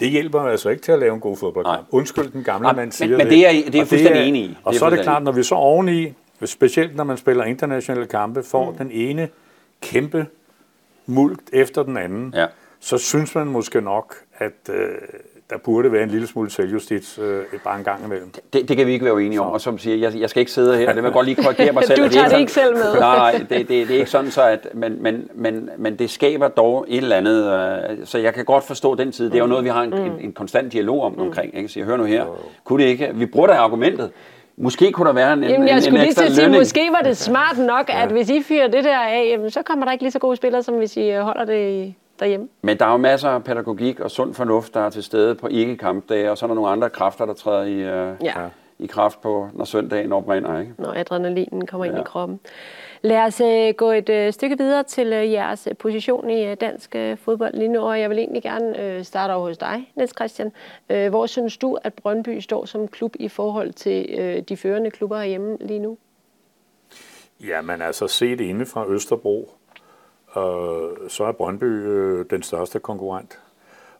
Det hjælper altså ikke til at lave en god fodboldkamp. Nej. Undskyld, den gamle Nej, mand men- siger men det er- det er jeg fuldstændig enig i. Og så er det klart, når vi så oveni, specielt når man spiller internationale kampe, får mm. den ene kæmpe mulkt efter den anden, Ja. så synes man måske nok, at øh, der burde være en lille smule selvjustits øh, bare en gang imellem. Det, det kan vi ikke være uenige om. Og som siger, jeg, jeg skal ikke sidde her, det vil jeg godt lige korrigere mig selv. Du tager er det ikke selv med. Nej, nej, det, det, det er ikke sådan, så at, men, men, men, men det skaber dog et eller andet, øh, så jeg kan godt forstå den side. Det er jo noget, vi har en, en, en konstant dialog om omkring. Ikke? Så jeg hører nu her, kunne det ikke, vi bruger da argumentet. Måske kunne der være en, Jamen, en, jeg en skulle lige ekstra at sige, lønning. måske var det smart nok, at hvis I fyrer det der af, jamen, så kommer der ikke lige så gode spillere, som hvis I øh, holder det derhjemme. Men der er jo masser af pædagogik og sund fornuft, der er til stede på ikke-kampdage, og så er der nogle andre kræfter, der træder i, øh, Ja. i kraft på, når søndagen oprinder. Ikke? når adrenalinen kommer ind Ja. i kroppen. Lad os øh, gå et øh, stykke videre til øh, jeres øh, position i øh, dansk øh, fodbold lige nu, og jeg vil egentlig gerne øh, starte over hos dig, Niels Christian. Øh, hvor synes du, at Brøndby står som klub i forhold til øh, de førende klubber herhjemme lige nu? Jamen altså set inde fra Østerbro, øh, så er Brøndby øh, den største konkurrent.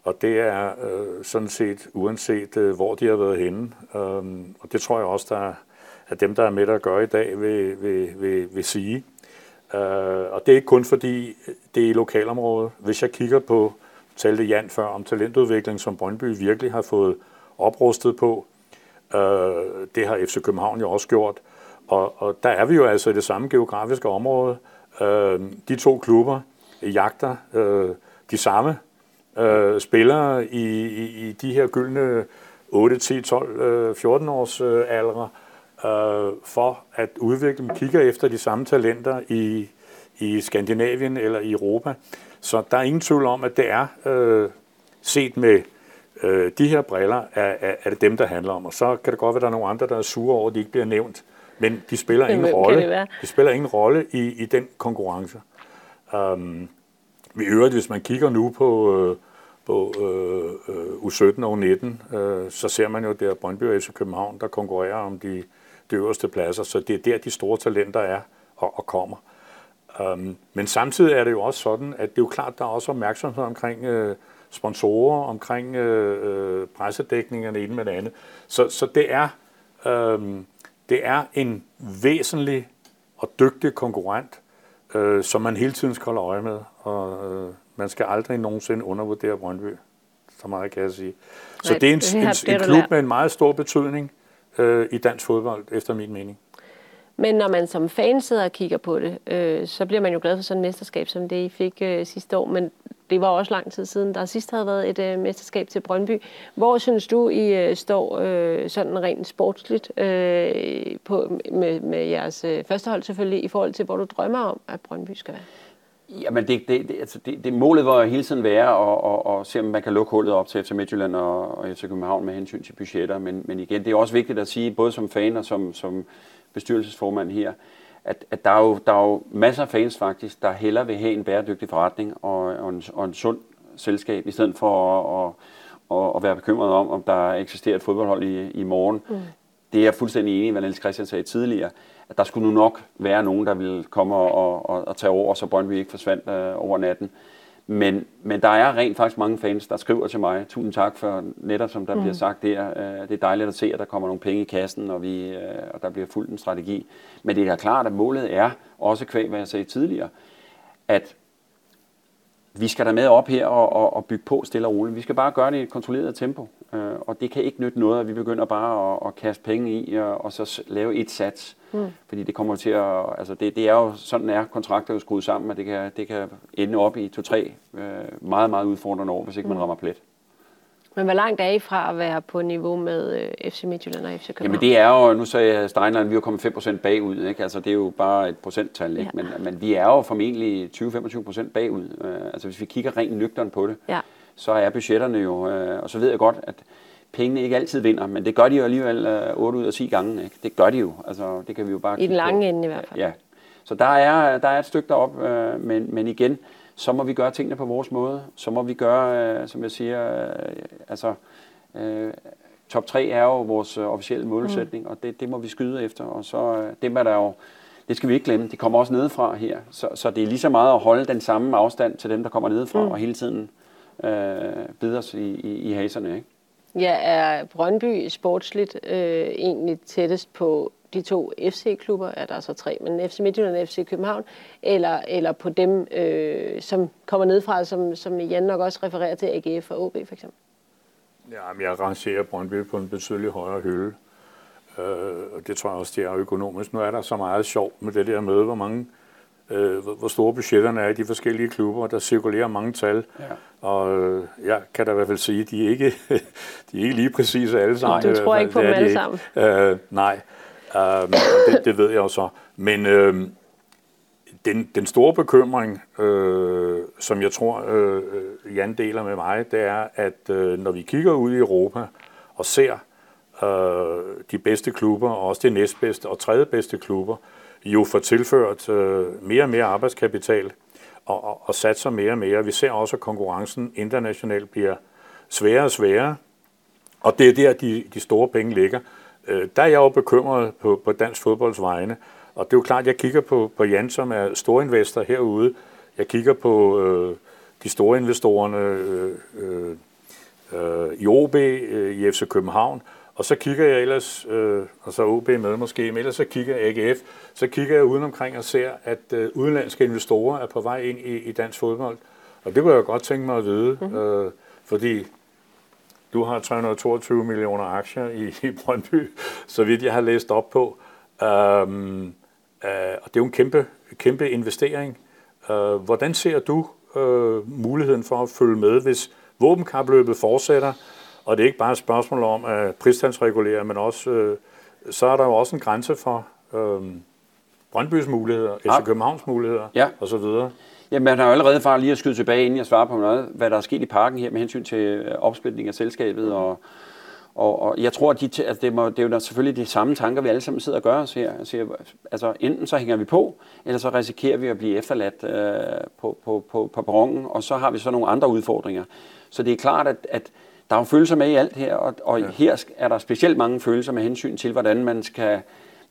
Og det er øh, sådan set uanset øh, hvor de har været henne. Øh, og det tror jeg også, der er, at dem, der er med at gøre i dag, vil, vil, vil, vil sige. Uh, og det er ikke kun fordi det er i lokalområdet. Hvis jeg kigger på, talte Jan før om talentudvikling, som Brøndby virkelig har fået oprustet på, Uh, det har FC København jo også gjort. Og, og der er vi jo altså i det samme geografiske område. Uh, de to klubber jagter uh, de samme uh, spillere i, i, i de her gyldne 8, 10, 12, uh, 14 års uh, aldre uh, for at udvikle dem, kigger efter de samme talenter i, i Skandinavien eller i Europa. Så der er ingen tvivl om, at det er uh, set med øh, de her briller er, er, er det dem, der handler om. Og så kan det godt være, at der er nogle andre, der er sure over, at de ikke bliver nævnt. Men de spiller ingen rolle. De spiller ingen rolle i, i den konkurrence. Um, vi øvrigt, hvis man kigger nu på, øh, på øh, øh, U17 og U19, øh, så ser man jo, det er Brøndby og FC København, der konkurrerer om de, de øverste pladser. Så det er der, de store talenter er og, og kommer. Um, men samtidig er det jo også sådan, at det er jo klart, der er også opmærksomhed omkring øh, sponsorer, omkring øh, øh, pressedækningerne, inden med det andet. Så, så det, er, øh, det er en væsentlig og dygtig konkurrent, øh, som man hele tiden skal holde øje med. Og øh, man skal aldrig nogensinde undervurdere Brøndby. Så meget kan jeg sige. Så Nej, det er en, det har- en, en klub med en meget stor betydning øh, i dansk fodbold, efter min mening. Men når man som fan sidder og kigger på det, øh, så bliver man jo glad for sådan et mesterskab, som det I fik øh, sidste år. Men det var også lang tid siden, der sidst havde været et øh, mesterskab til Brøndby. Hvor synes du, I øh, står øh, sådan rent sportsligt øh, på, med, med jeres øh, førstehold selvfølgelig, i forhold til, hvor du drømmer om, at Brøndby skal være? Jamen, det, det, det, altså det, det målet var hele tiden være at, at, at se, om man kan lukke hullet op til FC Midtjylland og, og FC København med hensyn til budgetter. Men, men igen, det er også vigtigt at sige, både som fan og som, som bestyrelsesformand her, at, at der, er jo, der er jo masser af fans faktisk, der hellere vil have en bæredygtig forretning og, og, en, og en sund selskab, i stedet for at, at, at, at være bekymret om, om der eksisterer et fodboldhold i, i morgen. Mm. Det er jeg fuldstændig enig i, hvad Niels Christian sagde tidligere, at der skulle nu nok være nogen, der ville komme og, og, og tage over, så Brøndby ikke forsvandt øh, over natten. Men, men der er rent faktisk mange fans, der skriver til mig, tusind tak for netop som der mm. bliver sagt der, øh, det er dejligt at se, at der kommer nogle penge i kassen, og, vi, øh, og der bliver fuldt en strategi. Men det er da klart, at målet er, også kvæg, hvad jeg sagde tidligere, at vi skal da med op her og, og, og bygge på stille og roligt. Vi skal bare gøre det i et kontrolleret tempo, øh, og det kan ikke nytte noget, at vi begynder bare at, at kaste penge i og, og så lave et sats. Mm. Fordi det kommer til at, altså det, det er jo, sådan er kontrakter jo skruet sammen, at det kan, det kan ende op i to-tre øh, meget, meget udfordrende år, hvis ikke man rammer plet. Men hvor langt er I fra at være på niveau med øh, FC Midtjylland og FC København? Jamen det er jo, nu sagde jeg Steinlein, vi er jo kommet 5% bagud, ikke? Altså det er jo bare et procenttal, ikke? Ja. Men, men vi er jo formentlig 20-25% bagud. Øh, altså hvis vi kigger rent nøgteren på det, Ja. så er budgetterne jo, øh, og så ved jeg godt, at pengene ikke altid vinder, men det gør de jo alligevel øh, 8 ud af 10 gange, ikke? Det gør de jo, altså det kan vi jo bare I den kigge på. lange ende i hvert fald. Ja, så der er, der er et stykke derop, øh, men, men igen, så må vi gøre tingene på vores måde. Så må vi gøre, øh, som jeg siger, øh, altså øh, top 3 er jo vores øh, officielle målsætning, mm. og det, det må vi skyde efter. Og så øh, dem er der jo, det skal vi ikke glemme, de kommer også nedefra her. Så, så det er lige så meget at holde den samme afstand til dem, der kommer nedefra, mm. og hele tiden øh, bide os i, i, i haserne. Ikke? Ja, er Brøndby sportsligt øh, egentlig tættest på de to FC-klubber, er der så tre, men FC Midtjylland og FC København, eller, eller på dem, øh, som kommer nedfra, som, som Jan nok også refererer til, AGF og OB for eksempel? Ja, men jeg rangerer Brøndby på en betydelig højere hylde. Øh, og det tror jeg også, det er økonomisk. Nu er der så meget sjov med det der med, hvor mange øh, hvor store budgetterne er i de forskellige klubber, der cirkulerer mange tal. Ja. Og øh, jeg kan da i hvert fald sige, at de er ikke, de er ikke lige præcise alle sammen. Du tror ikke på dem alle sammen? Øh, nej, øh, det, det ved jeg jo så. Men øh, den, den store bekymring, øh, som jeg tror, øh, Jan deler med mig, det er, at øh, når vi kigger ud i Europa og ser øh, de bedste klubber, og også de næstbedste og tredje bedste klubber, jo får tilført øh, mere og mere arbejdskapital og, og, og satser mere og mere. Vi ser også, at konkurrencen internationalt bliver sværere og sværere, og det er der, de, de store penge ligger. Øh, der er jeg jo bekymret på, på dansk fodbolds vegne, og det er jo klart, at jeg kigger på, på Jan, som er storinvestor herude. Jeg kigger på øh, de store investorerne øh, øh, øh, i OB, øh, i FC København, og så kigger jeg ellers, øh, og så OB med måske, men ellers så kigger jeg AGF, så kigger jeg udenomkring og ser, at øh, udenlandske investorer er på vej ind i, i dansk fodbold. Og det kunne jeg godt tænke mig at vide, mm-hmm. øh, fordi du har 322 millioner aktier i, i Brøndby, så vidt jeg har læst op på. Um, uh, og det er jo en kæmpe, kæmpe investering. Uh, hvordan ser du uh, muligheden for at følge med, hvis våbenkapløbet fortsætter, og det er ikke bare et spørgsmål om at prisstandsregulere, men også, uh, så er der jo også en grænse for uh, Brøndbys muligheder, FC ja. Københavns muligheder ja. osv. Jamen, man har jo allerede far lige at skyde tilbage, inden jeg svarer på noget, hvad der er sket i parken her med hensyn til øh, opsplitning af selskabet. Og, og, og jeg tror, at de, altså det, må, det er jo selvfølgelig de samme tanker, vi alle sammen sidder og gør os her. Altså, altså enten så hænger vi på, eller så risikerer vi at blive efterladt øh, på, på, på, på perronen, og så har vi så nogle andre udfordringer. Så det er klart, at, at der er jo følelser med i alt her, og, og ja. her er der specielt mange følelser med hensyn til, hvordan man skal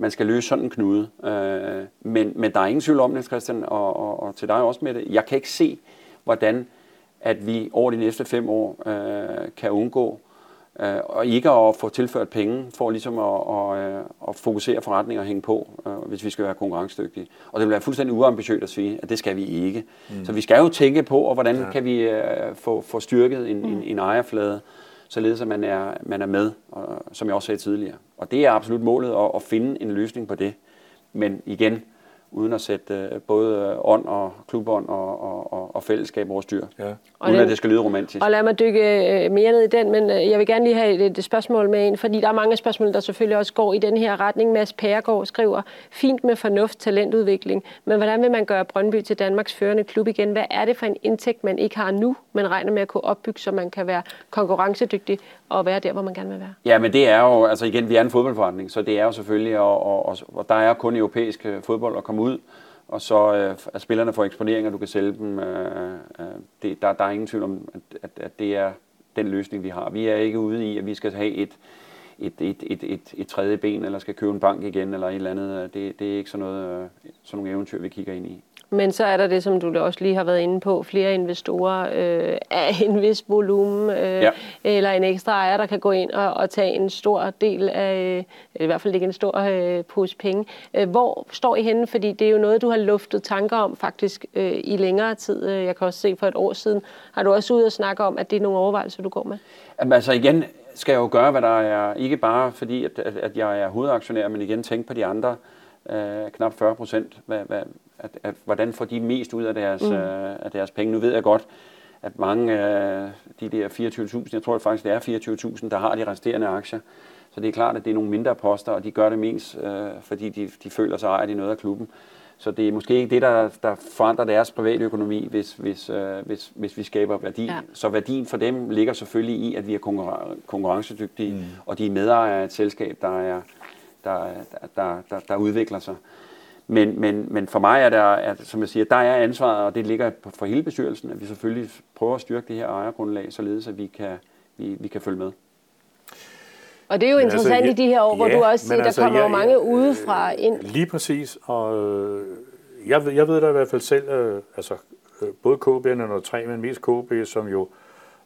man skal løse sådan en knude. Øh, men, men der er ingen tvivl om det, Christian, og, og, og til dig også med det. Jeg kan ikke se, hvordan at vi over de næste fem år øh, kan undgå øh, og ikke at få tilført penge for ligesom at, at, øh, at fokusere forretninger og hænge på, øh, hvis vi skal være konkurrencedygtige. Og det vil være fuldstændig uambitiøst at sige, at det skal vi ikke. Mm. Så vi skal jo tænke på, og hvordan ja. kan vi øh, få, få styrket en, mm. en, en ejerflade, således at man er, man er med, og, som jeg også sagde tidligere. Og det er absolut målet at, at finde en løsning på det. Men igen, uden at sætte øh, både ånd og klubånd og, og, og fællesskab over styr. Ja. Uden den, at det skal lyde romantisk. Og lad mig dykke øh, mere ned i den, men øh, jeg vil gerne lige have et, et spørgsmål med ind, fordi der er mange spørgsmål, der selvfølgelig også går i den her retning. Mads Pæregård skriver, fint med fornuft, talentudvikling, men hvordan vil man gøre Brøndby til Danmarks førende klub igen? Hvad er det for en indtægt, man ikke har nu, men regner med at kunne opbygge, så man kan være konkurrencedygtig og være der, hvor man gerne vil være? Ja, men det er jo, altså igen, vi er en fodboldforretning, så det er jo selvfølgelig, og, og, og, og der er kun europæisk fodbold at komme ud og så øh, at spillerne får eksponering, og du kan sælge dem. Øh, øh, det, der, der er ingen tvivl om, at, at, at det er den løsning, vi har. Vi er ikke ude i, at vi skal have et, et, et, et, et, et tredje ben, eller skal købe en bank igen, eller et eller andet. Det, det er ikke sådan, noget, øh, sådan nogle eventyr, vi kigger ind i. Men så er der det, som du også lige har været inde på, flere investorer øh, af en vis volumen, øh, ja. eller en ekstra ejer, der kan gå ind og, og tage en stor del af, i hvert fald ikke en stor øh, pose penge. Øh, hvor står I henne? Fordi det er jo noget, du har luftet tanker om faktisk øh, i længere tid. Øh, jeg kan også se for et år siden, har du også ud og snakke om, at det er nogle overvejelser, du går med? Jamen, altså igen, skal jeg jo gøre, hvad der er, ikke bare fordi, at, at jeg er hovedaktionær, men igen tænke på de andre øh, knap 40 procent. Hvad, hvad, at, at, hvordan får de mest ud af deres, mm. øh, af deres penge? Nu ved jeg godt, at mange af de der 24.000, jeg tror faktisk, det er 24.000, der har de resterende aktier. Så det er klart, at det er nogle mindre poster, og de gør det mest, øh, fordi de, de føler sig ejet i noget af klubben. Så det er måske ikke det, der, der forandrer deres private økonomi, hvis, hvis, øh, hvis, hvis vi skaber værdi. Ja. Så værdien for dem ligger selvfølgelig i, at vi er konkurrencedygtige, mm. og de er medejere af et selskab, der, er, der, der, der, der udvikler sig. Men, men, men for mig er der, at, som jeg siger, der er ansvaret, og det ligger for hele bestyrelsen, at vi selvfølgelig prøver at styrke det her ejergrundlag, således at vi kan, vi, vi kan følge med. Og det er jo Men interessant altså, i de her år, hvor ja, du også siger, der altså, kommer jo jeg- mange udefra ind. Lige præcis, og øh, jeg, ved- jeg ved da i hvert fald selv, øh, altså øh, både KB og 3, men mest KB, som jo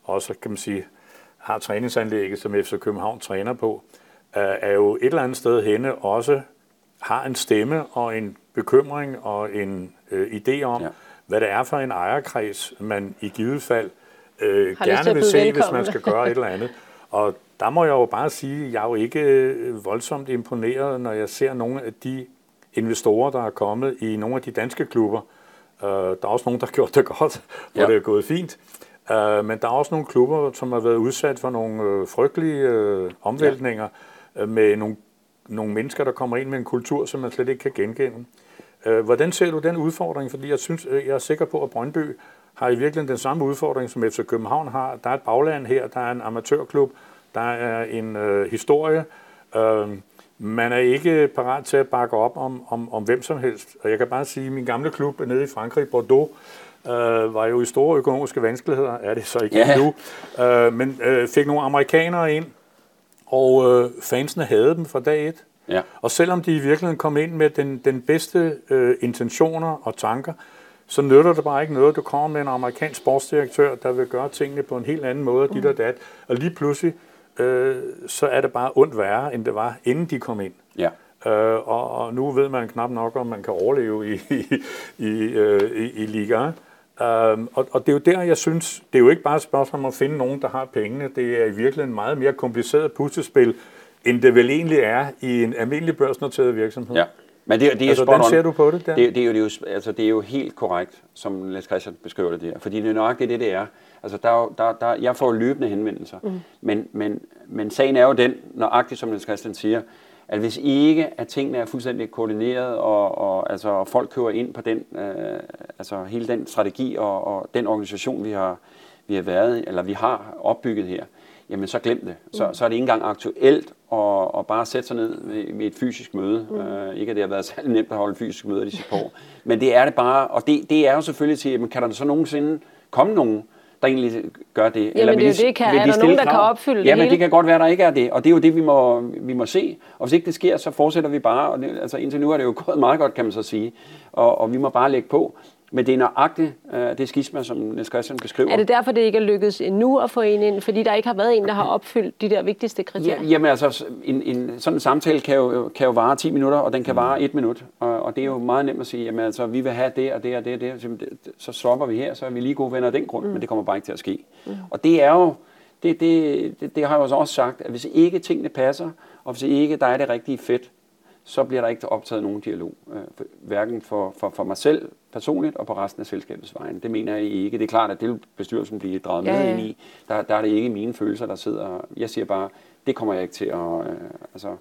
også, kan man sige, har træningsanlægget, som FC København træner på, øh, er jo et eller andet sted henne også har en stemme og en bekymring og en øh, idé om, Ja. ja. hvad det er for en ejerkreds, man i givet fald øh, Har gerne vil se, hvis man skal gøre et eller andet. Og der må jeg jo bare sige, at jeg er jo ikke øh, voldsomt imponeret, når jeg ser nogle af de investorer, der er kommet i nogle af de danske klubber. Uh, der er også nogen, der har gjort det godt, hvor Ja. det er gået fint. Uh, men der er også nogle klubber, som har været udsat for nogle øh, frygtelige øh, omvæltninger øh, med nogle, nogle mennesker, der kommer ind med en kultur, som man slet ikke kan genkende. Uh, hvordan ser du den udfordring? Fordi jeg, synes, øh, jeg er sikker på, at Brøndby har i virkeligheden den samme udfordring, som FC København har. Der er et bagland her, der er en amatørklub, der er en øh, historie. Øh, man er ikke parat til at bakke op om, om, om hvem som helst. Og jeg kan bare sige, at min gamle klub nede i Frankrig, Bordeaux, øh, var jo i store økonomiske vanskeligheder, er det så ikke ja. nu, øh, men øh, fik nogle amerikanere ind, og øh, fansene havde dem fra dag et. Ja. Og selvom de i virkeligheden kom ind med den, den bedste øh, intentioner og tanker, så nytter det bare ikke noget. Du kommer med en amerikansk sportsdirektør, der vil gøre tingene på en helt anden måde, dit og dat. Og lige pludselig, øh, så er det bare ondt værre, end det var, inden de kom ind. Ja. Øh, og, og nu ved man knap nok, om man kan overleve i, i, i, øh, i, i ligaen. Um, og, og det er jo der, jeg synes, det er jo ikke bare et spørgsmål om at finde nogen, der har pengene. Det er i virkeligheden en meget mere kompliceret puslespil, end det vel egentlig er i en almindelig børsnoteret virksomhed. Ja. Men det, det er Altså, hvordan ser du på det der? Det, det, er jo, det, er jo, altså, det er jo helt korrekt, som Niels Christian beskriver det der. Fordi det er nok det, det, det er. Altså, der, er jo- der, der, jeg får løbende henvendelser. Mm. Men, men, men sagen er jo den, nøjagtigt som Niels Christian siger, at hvis ikke at tingene er fuldstændig koordineret, og, og altså, folk kører ind på den, øh, altså, hele den strategi og, og den organisation, vi har, vi har været, eller vi har opbygget her, jamen så glem det. Så, så er det ikke engang aktuelt at, at bare sætte sig ned ved, ved et fysisk møde. Mm. Uh, ikke at det har været særlig nemt at holde fysiske møder de sidste par år. Men det er det bare, og det, det er jo selvfølgelig til, jamen, kan der så nogensinde komme nogen, der egentlig gør det? det er vil jo de- det, kan- vil er de der stille nogen, der kan krav? opfylde det Jamen, det kan godt være, der ikke er det, og det er jo det, vi må, vi må se. Og hvis ikke det sker, så fortsætter vi bare, og det, altså indtil nu er det jo gået meget godt, kan man så sige, og, og vi må bare lægge på. Men det er nøjagtigt uh, det skisma, som Niels Christian beskriver. Er det derfor, det ikke er lykkedes endnu at få en ind? Fordi der ikke har været en, der har opfyldt de der vigtigste kriterier? Ja, jamen altså, en, en, sådan en samtale kan jo, kan jo vare 10 minutter, og den kan vare 1 minut. Og, og det er jo meget nemt at sige, jamen altså, vi vil have det og det og det og det. Så, så stopper vi her, så er vi lige gode venner af den grund, mm. men det kommer bare ikke til at ske. Mm. Og det er jo, det, det, det, det har jeg jo så også sagt, at hvis ikke tingene passer, og hvis ikke der er det rigtige fedt, så bliver der ikke optaget nogen dialog. Øh, hverken for, for, for mig selv personligt og på resten af selskabets vejen. Det mener jeg ikke. Det er klart, at det vil bestyrelsen blive draget Ja, med ja. ind i. Der, der er det ikke mine følelser, der sidder. Jeg siger bare, det kommer jeg ikke til at, øh, altså,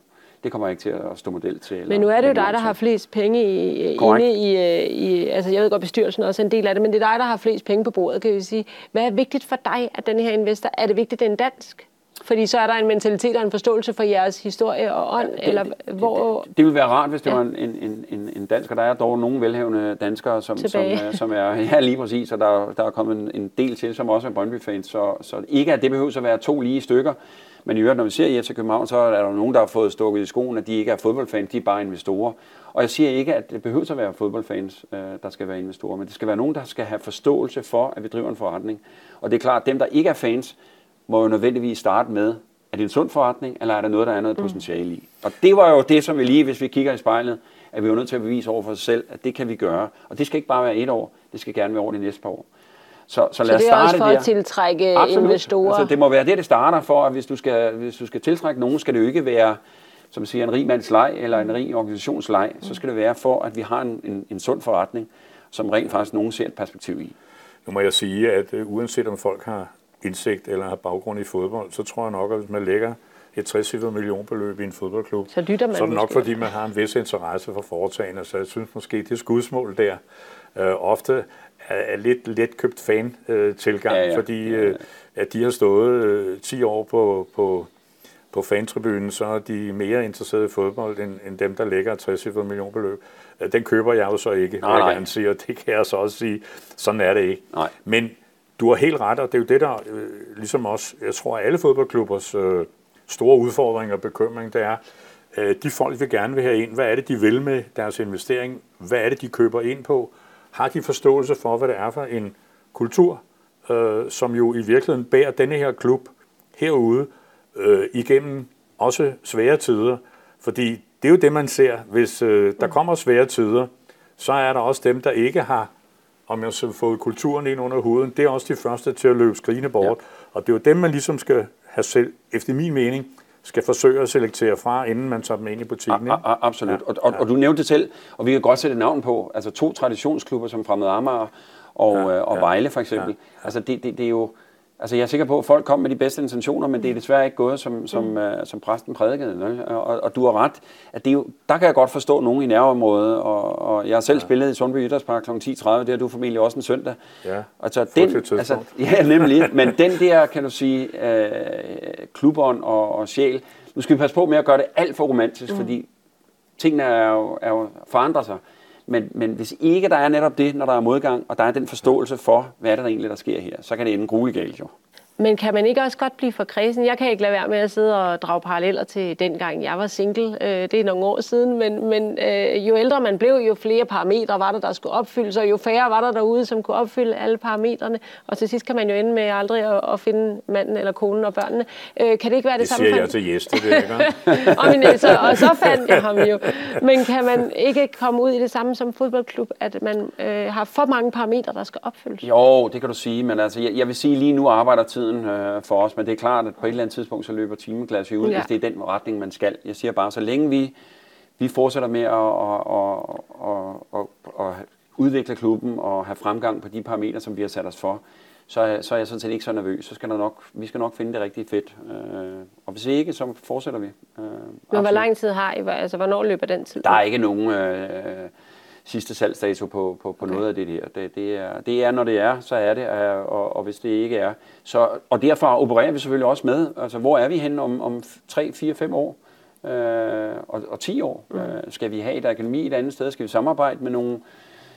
det kommer jeg ikke til at stå model til. Eller Men nu er det jo dig, der har flest penge i, inde i, øh, i... Altså, jeg ved godt, bestyrelsen også er en del af det, men det er dig, der har flest penge på bordet, kan vi sige. Hvad er vigtigt for dig, at den her investor... Er det vigtigt, at den er dansk? Fordi så er der en mentalitet og en forståelse for jeres historie og ånd, eller hvor... Det ville være rart, hvis det Ja. var en, en, en, en dansker. Der er dog nogle velhavende danskere, som, som, Tilbage. som er ja, lige præcis, og der, der er kommet en, en del til, som også er Brøndby-fans. Så, så ikke, at det behøver at være to lige stykker. Men i øvrigt, når vi ser i FC København, så er der jo nogen, der har fået stukket i skoen, at de ikke er fodboldfans, de er bare investorer. Og jeg siger ikke, at det behøver at være fodboldfans, øh, der skal være investorer, men det skal være nogen, der skal have forståelse for, at vi driver en forretning. Og det er klart, at dem, der ikke er fans, må jo nødvendigvis starte med, er det en sund forretning, eller er der noget, der er noget potentiale i? Og det var jo det, som vi lige, hvis vi kigger i spejlet, at vi er nødt til at bevise over for os selv, at det kan vi gøre. Og det skal ikke bare være et år, det skal gerne være over de næste par år. Så, så lad Så det er starte også for der. at tiltrække Absolut. investorer. Altså, det må være det, det starter for, at hvis du skal, hvis du skal tiltrække nogen, skal det jo ikke være, som siger, en rig mands leg, eller en rig organisations leg. Så skal det være for, at vi har en, en, en sund forretning, som rent faktisk nogen ser et perspektiv i. Nu må jeg sige, at øh, uanset om folk har indsigt eller har baggrund i fodbold, så tror jeg nok, at hvis man lægger et 60 millionbeløb i en fodboldklub, Så lytter man så er det nok, måske. fordi man har en vis interesse for foretagende. Så jeg synes måske, det skudsmål der øh, ofte er, er lidt let købt fan-tilgang, Ja, ja. fordi Ja, ja. øh, at de har stået øh, 10 år på, på, på fantribunen, så er de mere interesserede i fodbold, end, end dem, der lægger et 60 millionbeløb. Øh, Den køber jeg jo så ikke, Nej, vil jeg nej. gerne sige, og det kan jeg så også sige. Sådan er det ikke. Nej. Men du har helt ret, og det er jo det, der øh, ligesom også, jeg tror, alle fodboldklubbers øh, store udfordring og bekymring, det er, øh, de folk, vi gerne vil have ind, hvad er det, de vil med deres investering? Hvad er det, de køber ind på? Har de forståelse for, hvad det er for en kultur, øh, som jo i virkeligheden bærer denne her klub herude øh, igennem også svære tider? Fordi det er jo det, man ser. Hvis øh, der kommer svære tider, så er der også dem, der ikke har om jeg har fået kulturen ind under huden, det er også de første til at løbe skrigende bort. Ja. Og det er jo dem, man ligesom skal have selv, efter min mening, skal forsøge at selektere fra, inden man tager dem ind i butikken. A- a- absolut. Ja. Og, og, og du nævnte det selv, og vi kan godt sætte navn på, altså to traditionsklubber som Fremad Amager og, ja, øh, og ja, Vejle for eksempel. Ja, ja. Altså det, det, det er jo, Altså jeg er sikker på, at folk kom med de bedste intentioner, men det er desværre ikke gået, som, som, mm. uh, som præsten prædikede. Og, og du har ret, at det er jo, der kan jeg godt forstå nogen i nærområdet, og, og jeg har selv ja. spillet i Sundby Idrætspark kl. 10.30, det har du formentlig også en søndag. Ja, altså, den, altså, ja, nemlig. men den der, kan du sige, uh, klubbånd og, og sjæl, nu skal vi passe på med at gøre det alt for romantisk, mm. fordi tingene er jo, er jo forandrer sig. Men, men hvis ikke der er netop det, når der er modgang, og der er den forståelse for, hvad er det der egentlig, der sker her, så kan det ende grueligt galt jo. Men kan man ikke også godt blive for kredsen? Jeg kan ikke lade være med at sidde og drage paralleller til dengang jeg var single. Øh, det er nogle år siden, men, men øh, jo ældre man blev, jo flere parametre var der, der skulle opfyldes, og jo færre var der derude, som kunne opfylde alle parametrene. Og til sidst kan man jo ende med aldrig at, at finde manden eller konen og børnene. Øh, kan det ikke være det, det samme? Det siger jeg til Jeste, det ikke? og, men, så, og så fandt jeg ham jo. Men kan man ikke komme ud i det samme som fodboldklub, at man øh, har for mange parametre, der skal opfyldes? Jo, det kan du sige, men altså, jeg, jeg vil sige, lige nu arbejder tiden tiden øh, for os, men det er klart, at på et eller andet tidspunkt, så løber timeklasse ud, ja. hvis det er den retning, man skal. Jeg siger bare, så længe vi, vi fortsætter med at, at, at, at, at udvikle klubben og have fremgang på de parametre, som vi har sat os for, så, så er jeg sådan set ikke så nervøs. Så skal der nok, vi skal nok finde det rigtig fedt. Øh, og hvis ikke, så fortsætter vi. Øh, Men hvor lang tid har I? Altså, hvornår løber den tid? Der er ikke nogen... Øh, sidste salgsdato på, på, på okay. noget af det der. Det, det, er, det er, når det er, så er det, og, og hvis det ikke er. Så, og derfor opererer vi selvfølgelig også med, altså hvor er vi henne om, om 3, 4, 5 år? Øh, og, og 10 år. Mm. Øh, skal vi have et akademi et andet sted? Skal vi samarbejde med nogle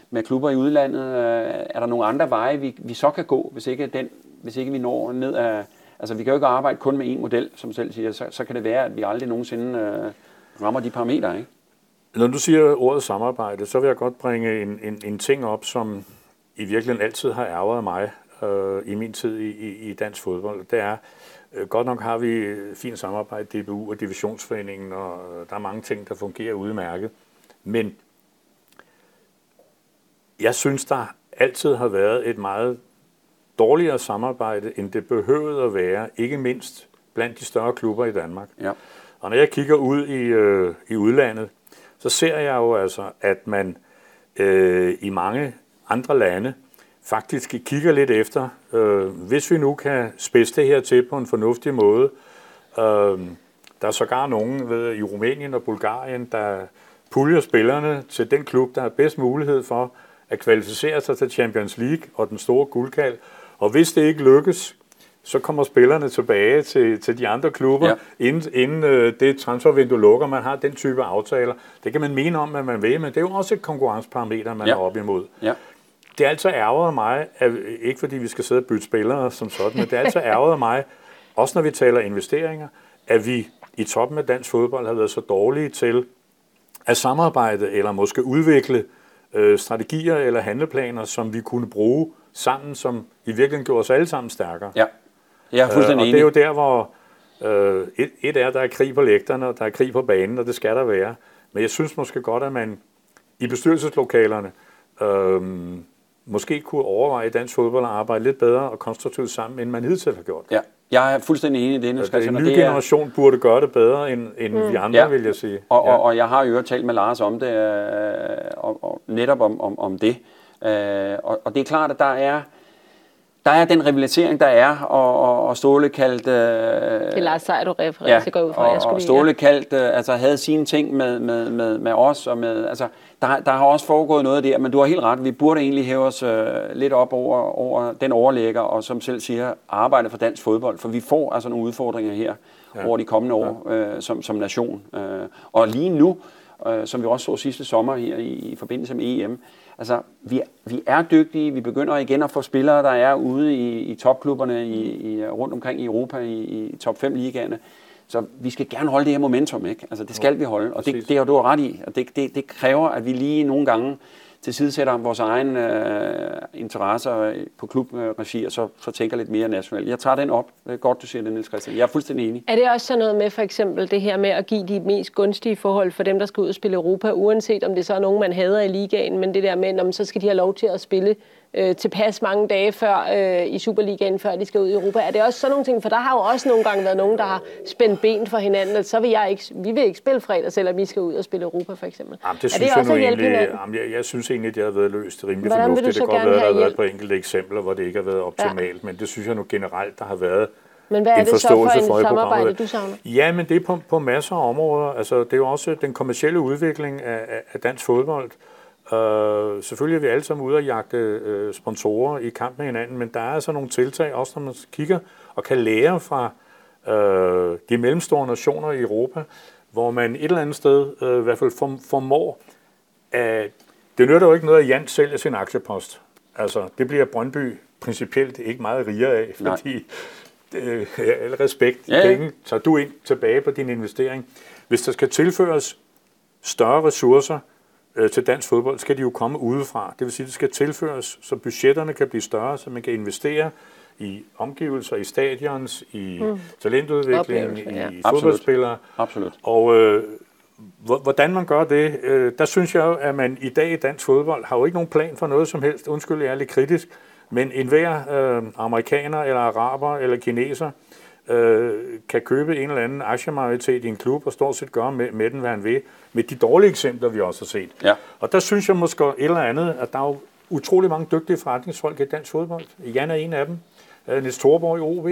med klubber i udlandet? Øh, er der nogle andre veje, vi, vi så kan gå, hvis ikke, den, hvis ikke vi når ned af... Altså, vi kan jo ikke arbejde kun med én model, som selv siger. Så, så kan det være, at vi aldrig nogensinde øh, rammer de parametre, ikke? Når du siger ordet samarbejde, så vil jeg godt bringe en, en, en ting op, som i virkeligheden altid har ærget mig øh, i min tid i, i, i dansk fodbold. Det er, øh, godt nok har vi fint samarbejde, DBU og Divisionsforeningen, og øh, der er mange ting, der fungerer udmærket. Men jeg synes, der altid har været et meget dårligere samarbejde, end det behøvede at være, ikke mindst blandt de større klubber i Danmark. Ja. Og når jeg kigger ud i, øh, i udlandet, så ser jeg jo altså, at man øh, i mange andre lande faktisk kigger lidt efter, øh, hvis vi nu kan spidse det her til på en fornuftig måde. Øh, der er sågar nogen ved, i Rumænien og Bulgarien, der puljer spillerne til den klub, der har bedst mulighed for at kvalificere sig til Champions League og den store guldkald. Og hvis det ikke lykkes, så kommer spillerne tilbage til, til de andre klubber, ja. inden, inden øh, det transfervindue lukker. Man har den type aftaler. Det kan man mene om, at man vil, men det er jo også et konkurrenceparameter, man ja. er op imod. Ja. Det er altså ærget mig, at, ikke fordi vi skal sidde og bytte spillere som sådan, men det er altså ærget mig, også når vi taler investeringer, at vi i toppen af dansk fodbold har været så dårlige til at samarbejde eller måske udvikle øh, strategier eller handleplaner, som vi kunne bruge sammen, som i virkeligheden gjorde os alle sammen stærkere. Ja. Jeg er fuldstændig øh, og det er jo der, hvor øh, et, et er, der er krig på lægterne, og der er krig på banen, og det skal der være. Men jeg synes måske godt, at man i bestyrelseslokalerne øh, måske kunne overveje dansk fodbold at arbejde lidt bedre og konstruktivt sammen, end man hidtil har gjort. Ja, jeg er fuldstændig enig i det. Skal en ny generation er... burde gøre det bedre, end, end mm. vi andre, ja. vil jeg sige. Og, ja. og, og jeg har jo talt med Lars om det, øh, og, og netop om, om, om det. Øh, og, og det er klart, at der er der er den rivalisering, der er, og, og, og Ståle kaldt... Øh, det er Lars Seier, du refererer ja, til, går ud fra. Og, jeg skulle og Ståle kaldt, øh, altså havde sine ting med, med, med, med os, og med, altså, der, der har også foregået noget der, men du har helt ret, vi burde egentlig hæve os øh, lidt op over, over den overlægger, og som selv siger, arbejde for dansk fodbold, for vi får altså nogle udfordringer her ja. over de kommende år ja. øh, som, som nation. Øh, og lige nu, øh, som vi også så sidste sommer her i, i forbindelse med EM, Altså, vi, vi er dygtige, vi begynder igen at få spillere, der er ude i, i topklubberne i, i, rundt omkring i Europa, i, i top 5 ligaerne. så vi skal gerne holde det her momentum, ikke? Altså, det skal vi holde, og det, det har du ret i. Og det, det, det kræver, at vi lige nogle gange tilsidesætter vores egen øh, interesser øh, på klubregi, og så, så tænker lidt mere nationalt. Jeg tager den op. Det er godt, du siger det, Niels Christian. Jeg er fuldstændig enig. Er det også sådan noget med for eksempel det her med at give de mest gunstige forhold for dem, der skal ud og spille Europa, uanset om det så er nogen, man hader i ligaen, men det der med, om så skal de have lov til at spille øh, tilpas mange dage før øh, i Superligaen, før de skal ud i Europa. Er det også sådan nogle ting? For der har jo også nogle gange været nogen, der har spændt ben for hinanden, at så vil jeg ikke, vi vil ikke spille fredag, selvom vi skal ud og spille Europa, for eksempel. Jamen, det er det jeg, også egentlig, jamen, jeg, jeg, synes egentlig, at det har været løst rimelig Hvordan fornuftigt. Det kan godt være, at der har været på enkelte eksempler, hvor det ikke har været optimalt, ja. men det synes jeg nu generelt, der har været men hvad er det så for en for samarbejde, du savner? Ja, men det er på, på masser af områder. Altså, det er jo også den kommercielle udvikling af, af dansk fodbold. Uh, selvfølgelig er vi alle sammen ude og jagte uh, sponsorer i kamp med hinanden, men der er altså nogle tiltag, også når man kigger og kan lære fra uh, de mellemstore nationer i Europa, hvor man et eller andet sted uh, i hvert fald formår at... Det nytter jo ikke noget, at Jan sælger sin aktiepost. Altså, det bliver Brøndby principielt ikke meget rigere af, fordi øh, al respekt, ja, ja. penge tager du ind tilbage på din investering. Hvis der skal tilføres større ressourcer øh, til dansk fodbold, skal de jo komme udefra. Det vil sige, at det skal tilføres, så budgetterne kan blive større, så man kan investere i omgivelser, i stadions, i mm. talentudvikling, ja. i fodboldspillere. Absolut. Og øh, hvordan man gør det, øh, der synes jeg jo, at man i dag i dansk fodbold har jo ikke nogen plan for noget som helst. Undskyld, jeg er lidt kritisk. Men enhver øh, amerikaner, eller araber, eller kineser, øh, kan købe en eller anden aktiemajoritet i en klub og stort set gøre med, med den, hvad han vil, med de dårlige eksempler, vi også har set. Ja. Og der synes jeg måske et eller andet, at der er jo utrolig mange dygtige forretningsfolk i dansk fodbold. Jan er en af dem. Øh, Niels Thorborg i OV,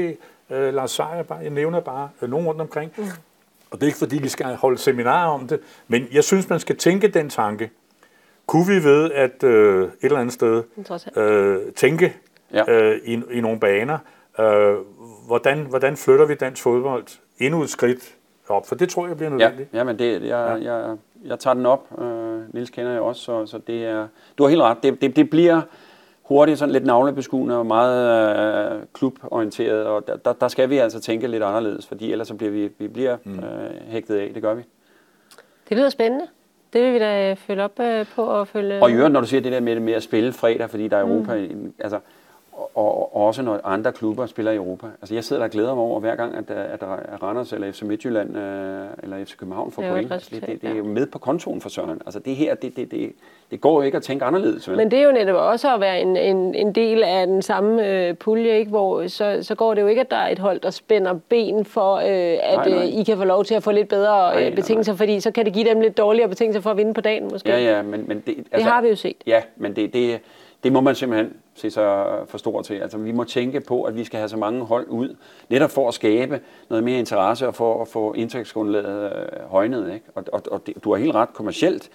øh, Lars Seier, jeg nævner bare øh, nogen rundt omkring. Mm. Og det er ikke fordi, vi skal holde seminarer om det, men jeg synes, man skal tænke den tanke. Kunne vi ved at øh, et eller andet sted øh, tænke ja. øh, i, i nogle baner, øh, hvordan, hvordan flytter vi dansk fodbold endnu et skridt op? For det tror jeg bliver nødvendigt. Ja, men det, jeg, ja. jeg, jeg tager den op. Øh, Nils kender jeg også, så, så det er, du har helt ret. Det, det, det bliver hurtigt sådan lidt navlebeskuende og meget øh, kluborienteret, og der, der, der skal vi altså tænke lidt anderledes, fordi ellers så bliver vi, vi bliver mm. øh, hægtet af. Det gør vi. Det lyder spændende. Det vil vi da følge op øh, på og følge... Og i øvrigt, når du siger det der med, med at spille fredag, fordi der er Europa, mm. altså, og, og også når andre klubber spiller i Europa. Altså jeg sidder der og glæder mig over hver gang, at, at Randers eller FC Midtjylland øh, eller FC København får point. Altså, det, det, det er jo med på kontoen for Søren. Altså det her, det, det, det, det går jo ikke at tænke anderledes. Vel? Men det er jo netop også at være en, en, en del af den samme øh, pulje, ikke? hvor så, så går det jo ikke, at der er et hold, der spænder ben for, øh, at nej, nej. Øh, I kan få lov til at få lidt bedre nej, øh, betingelser, nej. fordi så kan det give dem lidt dårligere betingelser for at vinde på dagen måske. Ja, ja, men, men det, altså, det har vi jo set. Ja, men det, det, det må man simpelthen se sig for stor til. Altså, vi må tænke på, at vi skal have så mange hold ud, netop for at skabe noget mere interesse og for at få indtægtsgrundlaget øh, højnet. Ikke? Og, og, og det, du har helt ret kommercielt.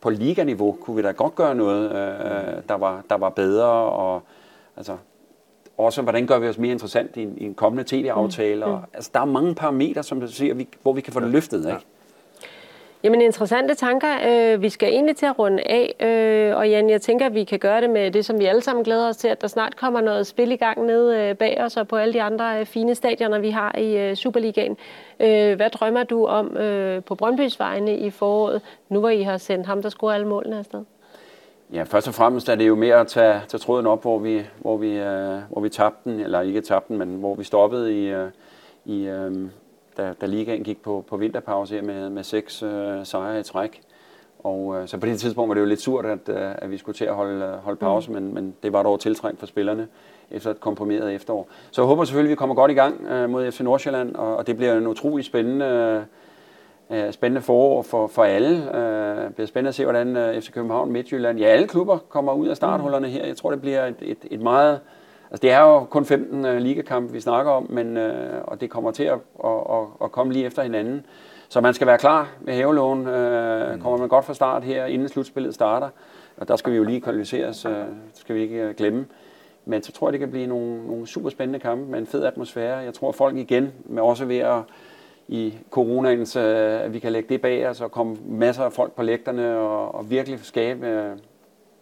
På liganiveau kunne vi da godt gøre noget, øh, der, var, der var bedre. Og, altså, også, hvordan gør vi os mere interessant i en, i en kommende tv-aftale. Mm. Og, altså, der er mange parametre, som du siger, vi, hvor vi kan få det løftet. Ikke? Jamen interessante tanker. Øh, vi skal egentlig til at runde af, øh, og Jan, jeg tænker, at vi kan gøre det med det, som vi alle sammen glæder os til, at der snart kommer noget spil i gang nede øh, bag os og på alle de andre øh, fine stadioner, vi har i øh, Superligaen. Øh, hvad drømmer du om øh, på Brøndbys vegne i foråret, nu hvor I har sendt ham, der scorer alle målene afsted? Ja, først og fremmest er det jo mere at tage, tage tråden op, hvor vi, hvor vi, øh, hvor vi tabte den, eller ikke tabte den, men hvor vi stoppede i, øh, i, øh, da, da ligaen gik på, på vinterpause her med, med seks øh, sejre i træk. Og øh, så på det tidspunkt var det jo lidt surt, at, øh, at vi skulle til at holde, øh, holde pause, mm. men, men det var dog tiltrængt for spillerne efter et komprimeret efterår. Så jeg håber selvfølgelig, at vi kommer godt i gang øh, mod FC Nordsjælland, og, og det bliver en utrolig spændende, øh, spændende forår for, for alle. Øh, det bliver spændende at se, hvordan øh, FC København, Midtjylland, ja alle klubber kommer ud af starthullerne her. Jeg tror, det bliver et, et, et meget Altså, det er jo kun 15 uh, ligakampe, vi snakker om, men, uh, og det kommer til at, at, at, at komme lige efter hinanden. Så man skal være klar med hævelån. Uh, kommer man godt fra start her, inden slutspillet starter. Og der skal vi jo lige kvalificeres, det skal vi ikke uh, glemme. Men så tror jeg, det kan blive nogle, nogle super spændende kampe med en fed atmosfære. Jeg tror, folk igen, med også ved at i coronaens, at vi kan lægge det bag os og komme masser af folk på lægterne og, og virkelig skabe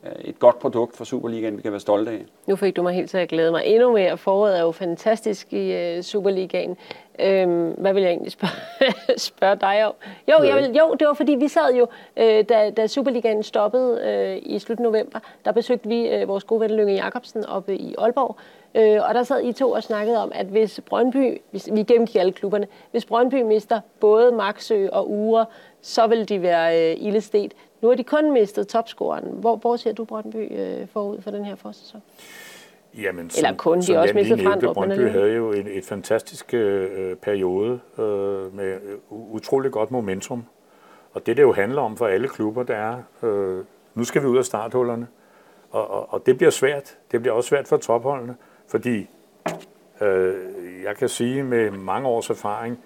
Øh, et godt produkt for Superligaen, vi kan være stolte af. Nu fik du mig helt til at glæde mig endnu mere. Foråret er jo fantastisk i uh, Superligaen. Øhm, hvad vil jeg egentlig spørge, spørge dig om? Jo, jeg vil, jo, det var fordi, vi sad jo, øh, da, da Superligaen stoppede øh, i slut november, der besøgte vi øh, vores gode ven Lønge Jacobsen oppe i Aalborg. Øh, og der sad I to og snakkede om, at hvis Brøndby, hvis vi gennemgik alle klubberne, hvis Brøndby mister både Maxø og Ure, så vil de være øh, ildestet. Nu har de kun mistet topscoren. Hvor, hvor ser du Brøndby øh, forud for den her forsæson? Jamen, som, Eller kun, de også mistet Frandrup. Brøndby havde jo en et fantastisk øh, periode øh, med utrolig godt momentum. Og det, det jo handler om for alle klubber, det er, øh, nu skal vi ud af starthullerne. Og, og, og det bliver svært. Det bliver også svært for topholdene, fordi øh, jeg kan sige med mange års erfaring,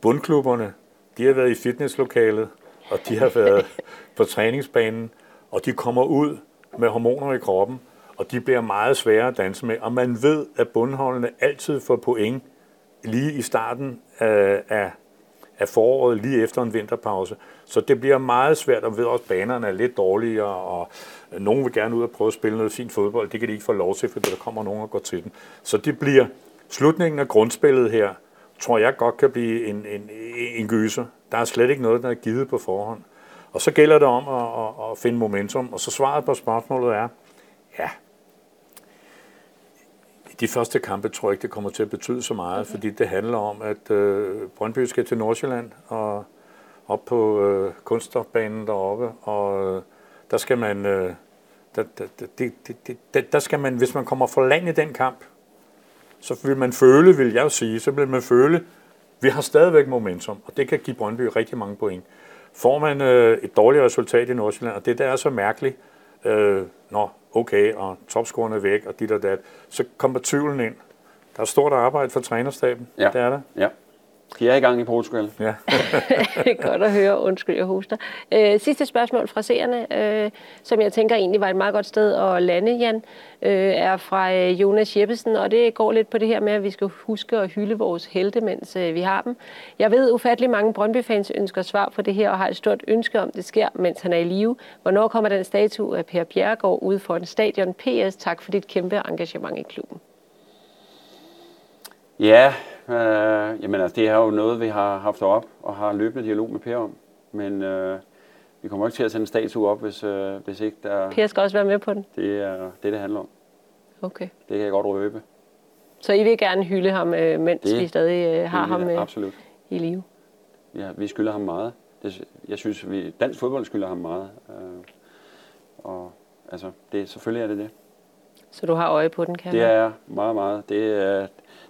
bundklubberne, de har været i fitnesslokalet, og de har været på træningsbanen, og de kommer ud med hormoner i kroppen, og de bliver meget svære at danse med. Og man ved, at bundholdene altid får point lige i starten af, af, af foråret, lige efter en vinterpause. Så det bliver meget svært, og ved også, at banerne er lidt dårligere, og nogen vil gerne ud og prøve at spille noget fint fodbold. Det kan de ikke få lov til, fordi der kommer nogen og går til den. Så det bliver slutningen af grundspillet her, tror jeg godt kan blive en, en, en gyser. Der er slet ikke noget, der er givet på forhånd. Og så gælder det om at, at, at finde momentum. Og så svaret på spørgsmålet er, ja, de første kampe tror jeg ikke, det kommer til at betyde så meget, okay. fordi det handler om, at øh, Brøndby skal til Nordsjælland og op på øh, kunststofbanen deroppe, og øh, der skal man, øh, der, der, der, der, der skal man, hvis man kommer for langt i den kamp, så vil man føle, vil jeg sige, så vil man føle, vi har stadigvæk momentum, og det kan give Brøndby rigtig mange point. Får man øh, et dårligt resultat i Nordsjælland, og det der er så mærkeligt, øh, nå, okay, og topscoren er væk, og dit og dat, så kommer tvivlen ind. Der er stort arbejde for trænerstaben, ja. det er der. Ja. De er i gang i Portugal. Ja. Godt at høre. Undskyld, jeg hoster. Øh, sidste spørgsmål fra seerne, øh, som jeg tænker egentlig var et meget godt sted at lande, Jan, øh, er fra øh, Jonas Jeppesen, og det går lidt på det her med, at vi skal huske at hylde vores helte, mens øh, vi har dem. Jeg ved ufattelig mange Brøndby-fans ønsker svar på det her, og har et stort ønske om, det sker, mens han er i live. Hvornår kommer den statue af Per Bjergård ud for en stadion? PS, tak for dit kæmpe engagement i klubben. Ja, Øh, jamen altså, det er jo noget, vi har haft op og har løbende dialog med Per om. Men øh, vi kommer ikke til at sende en statue op, hvis, øh, hvis ikke der... Per skal også være med på den? Det er det, det handler om. Okay. Det kan jeg godt røbe. Så I vil gerne hylde ham, øh, mens det, vi stadig øh, har ham øh, absolut. i live? Ja, vi skylder ham meget. Det, jeg synes, vi dansk fodbold skylder ham meget. Øh, og altså, det, selvfølgelig er det det. Så du har øje på den, kan Det er meget, meget. Det er,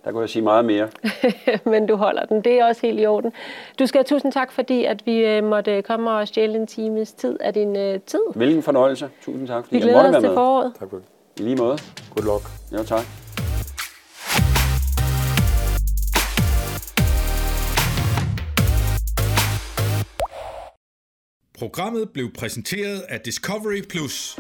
der kunne jeg sige meget mere. Men du holder den. Det er også helt i orden. Du skal have tusind tak, fordi at vi øh, måtte komme og stjæle en times tid af din uh, tid. Hvilken fornøjelse. Tusind tak, fordi vi glæder jeg måtte os til foråret. Tak for det. I lige måde. Good luck. Jo, tak. Programmet blev præsenteret af Discovery Plus.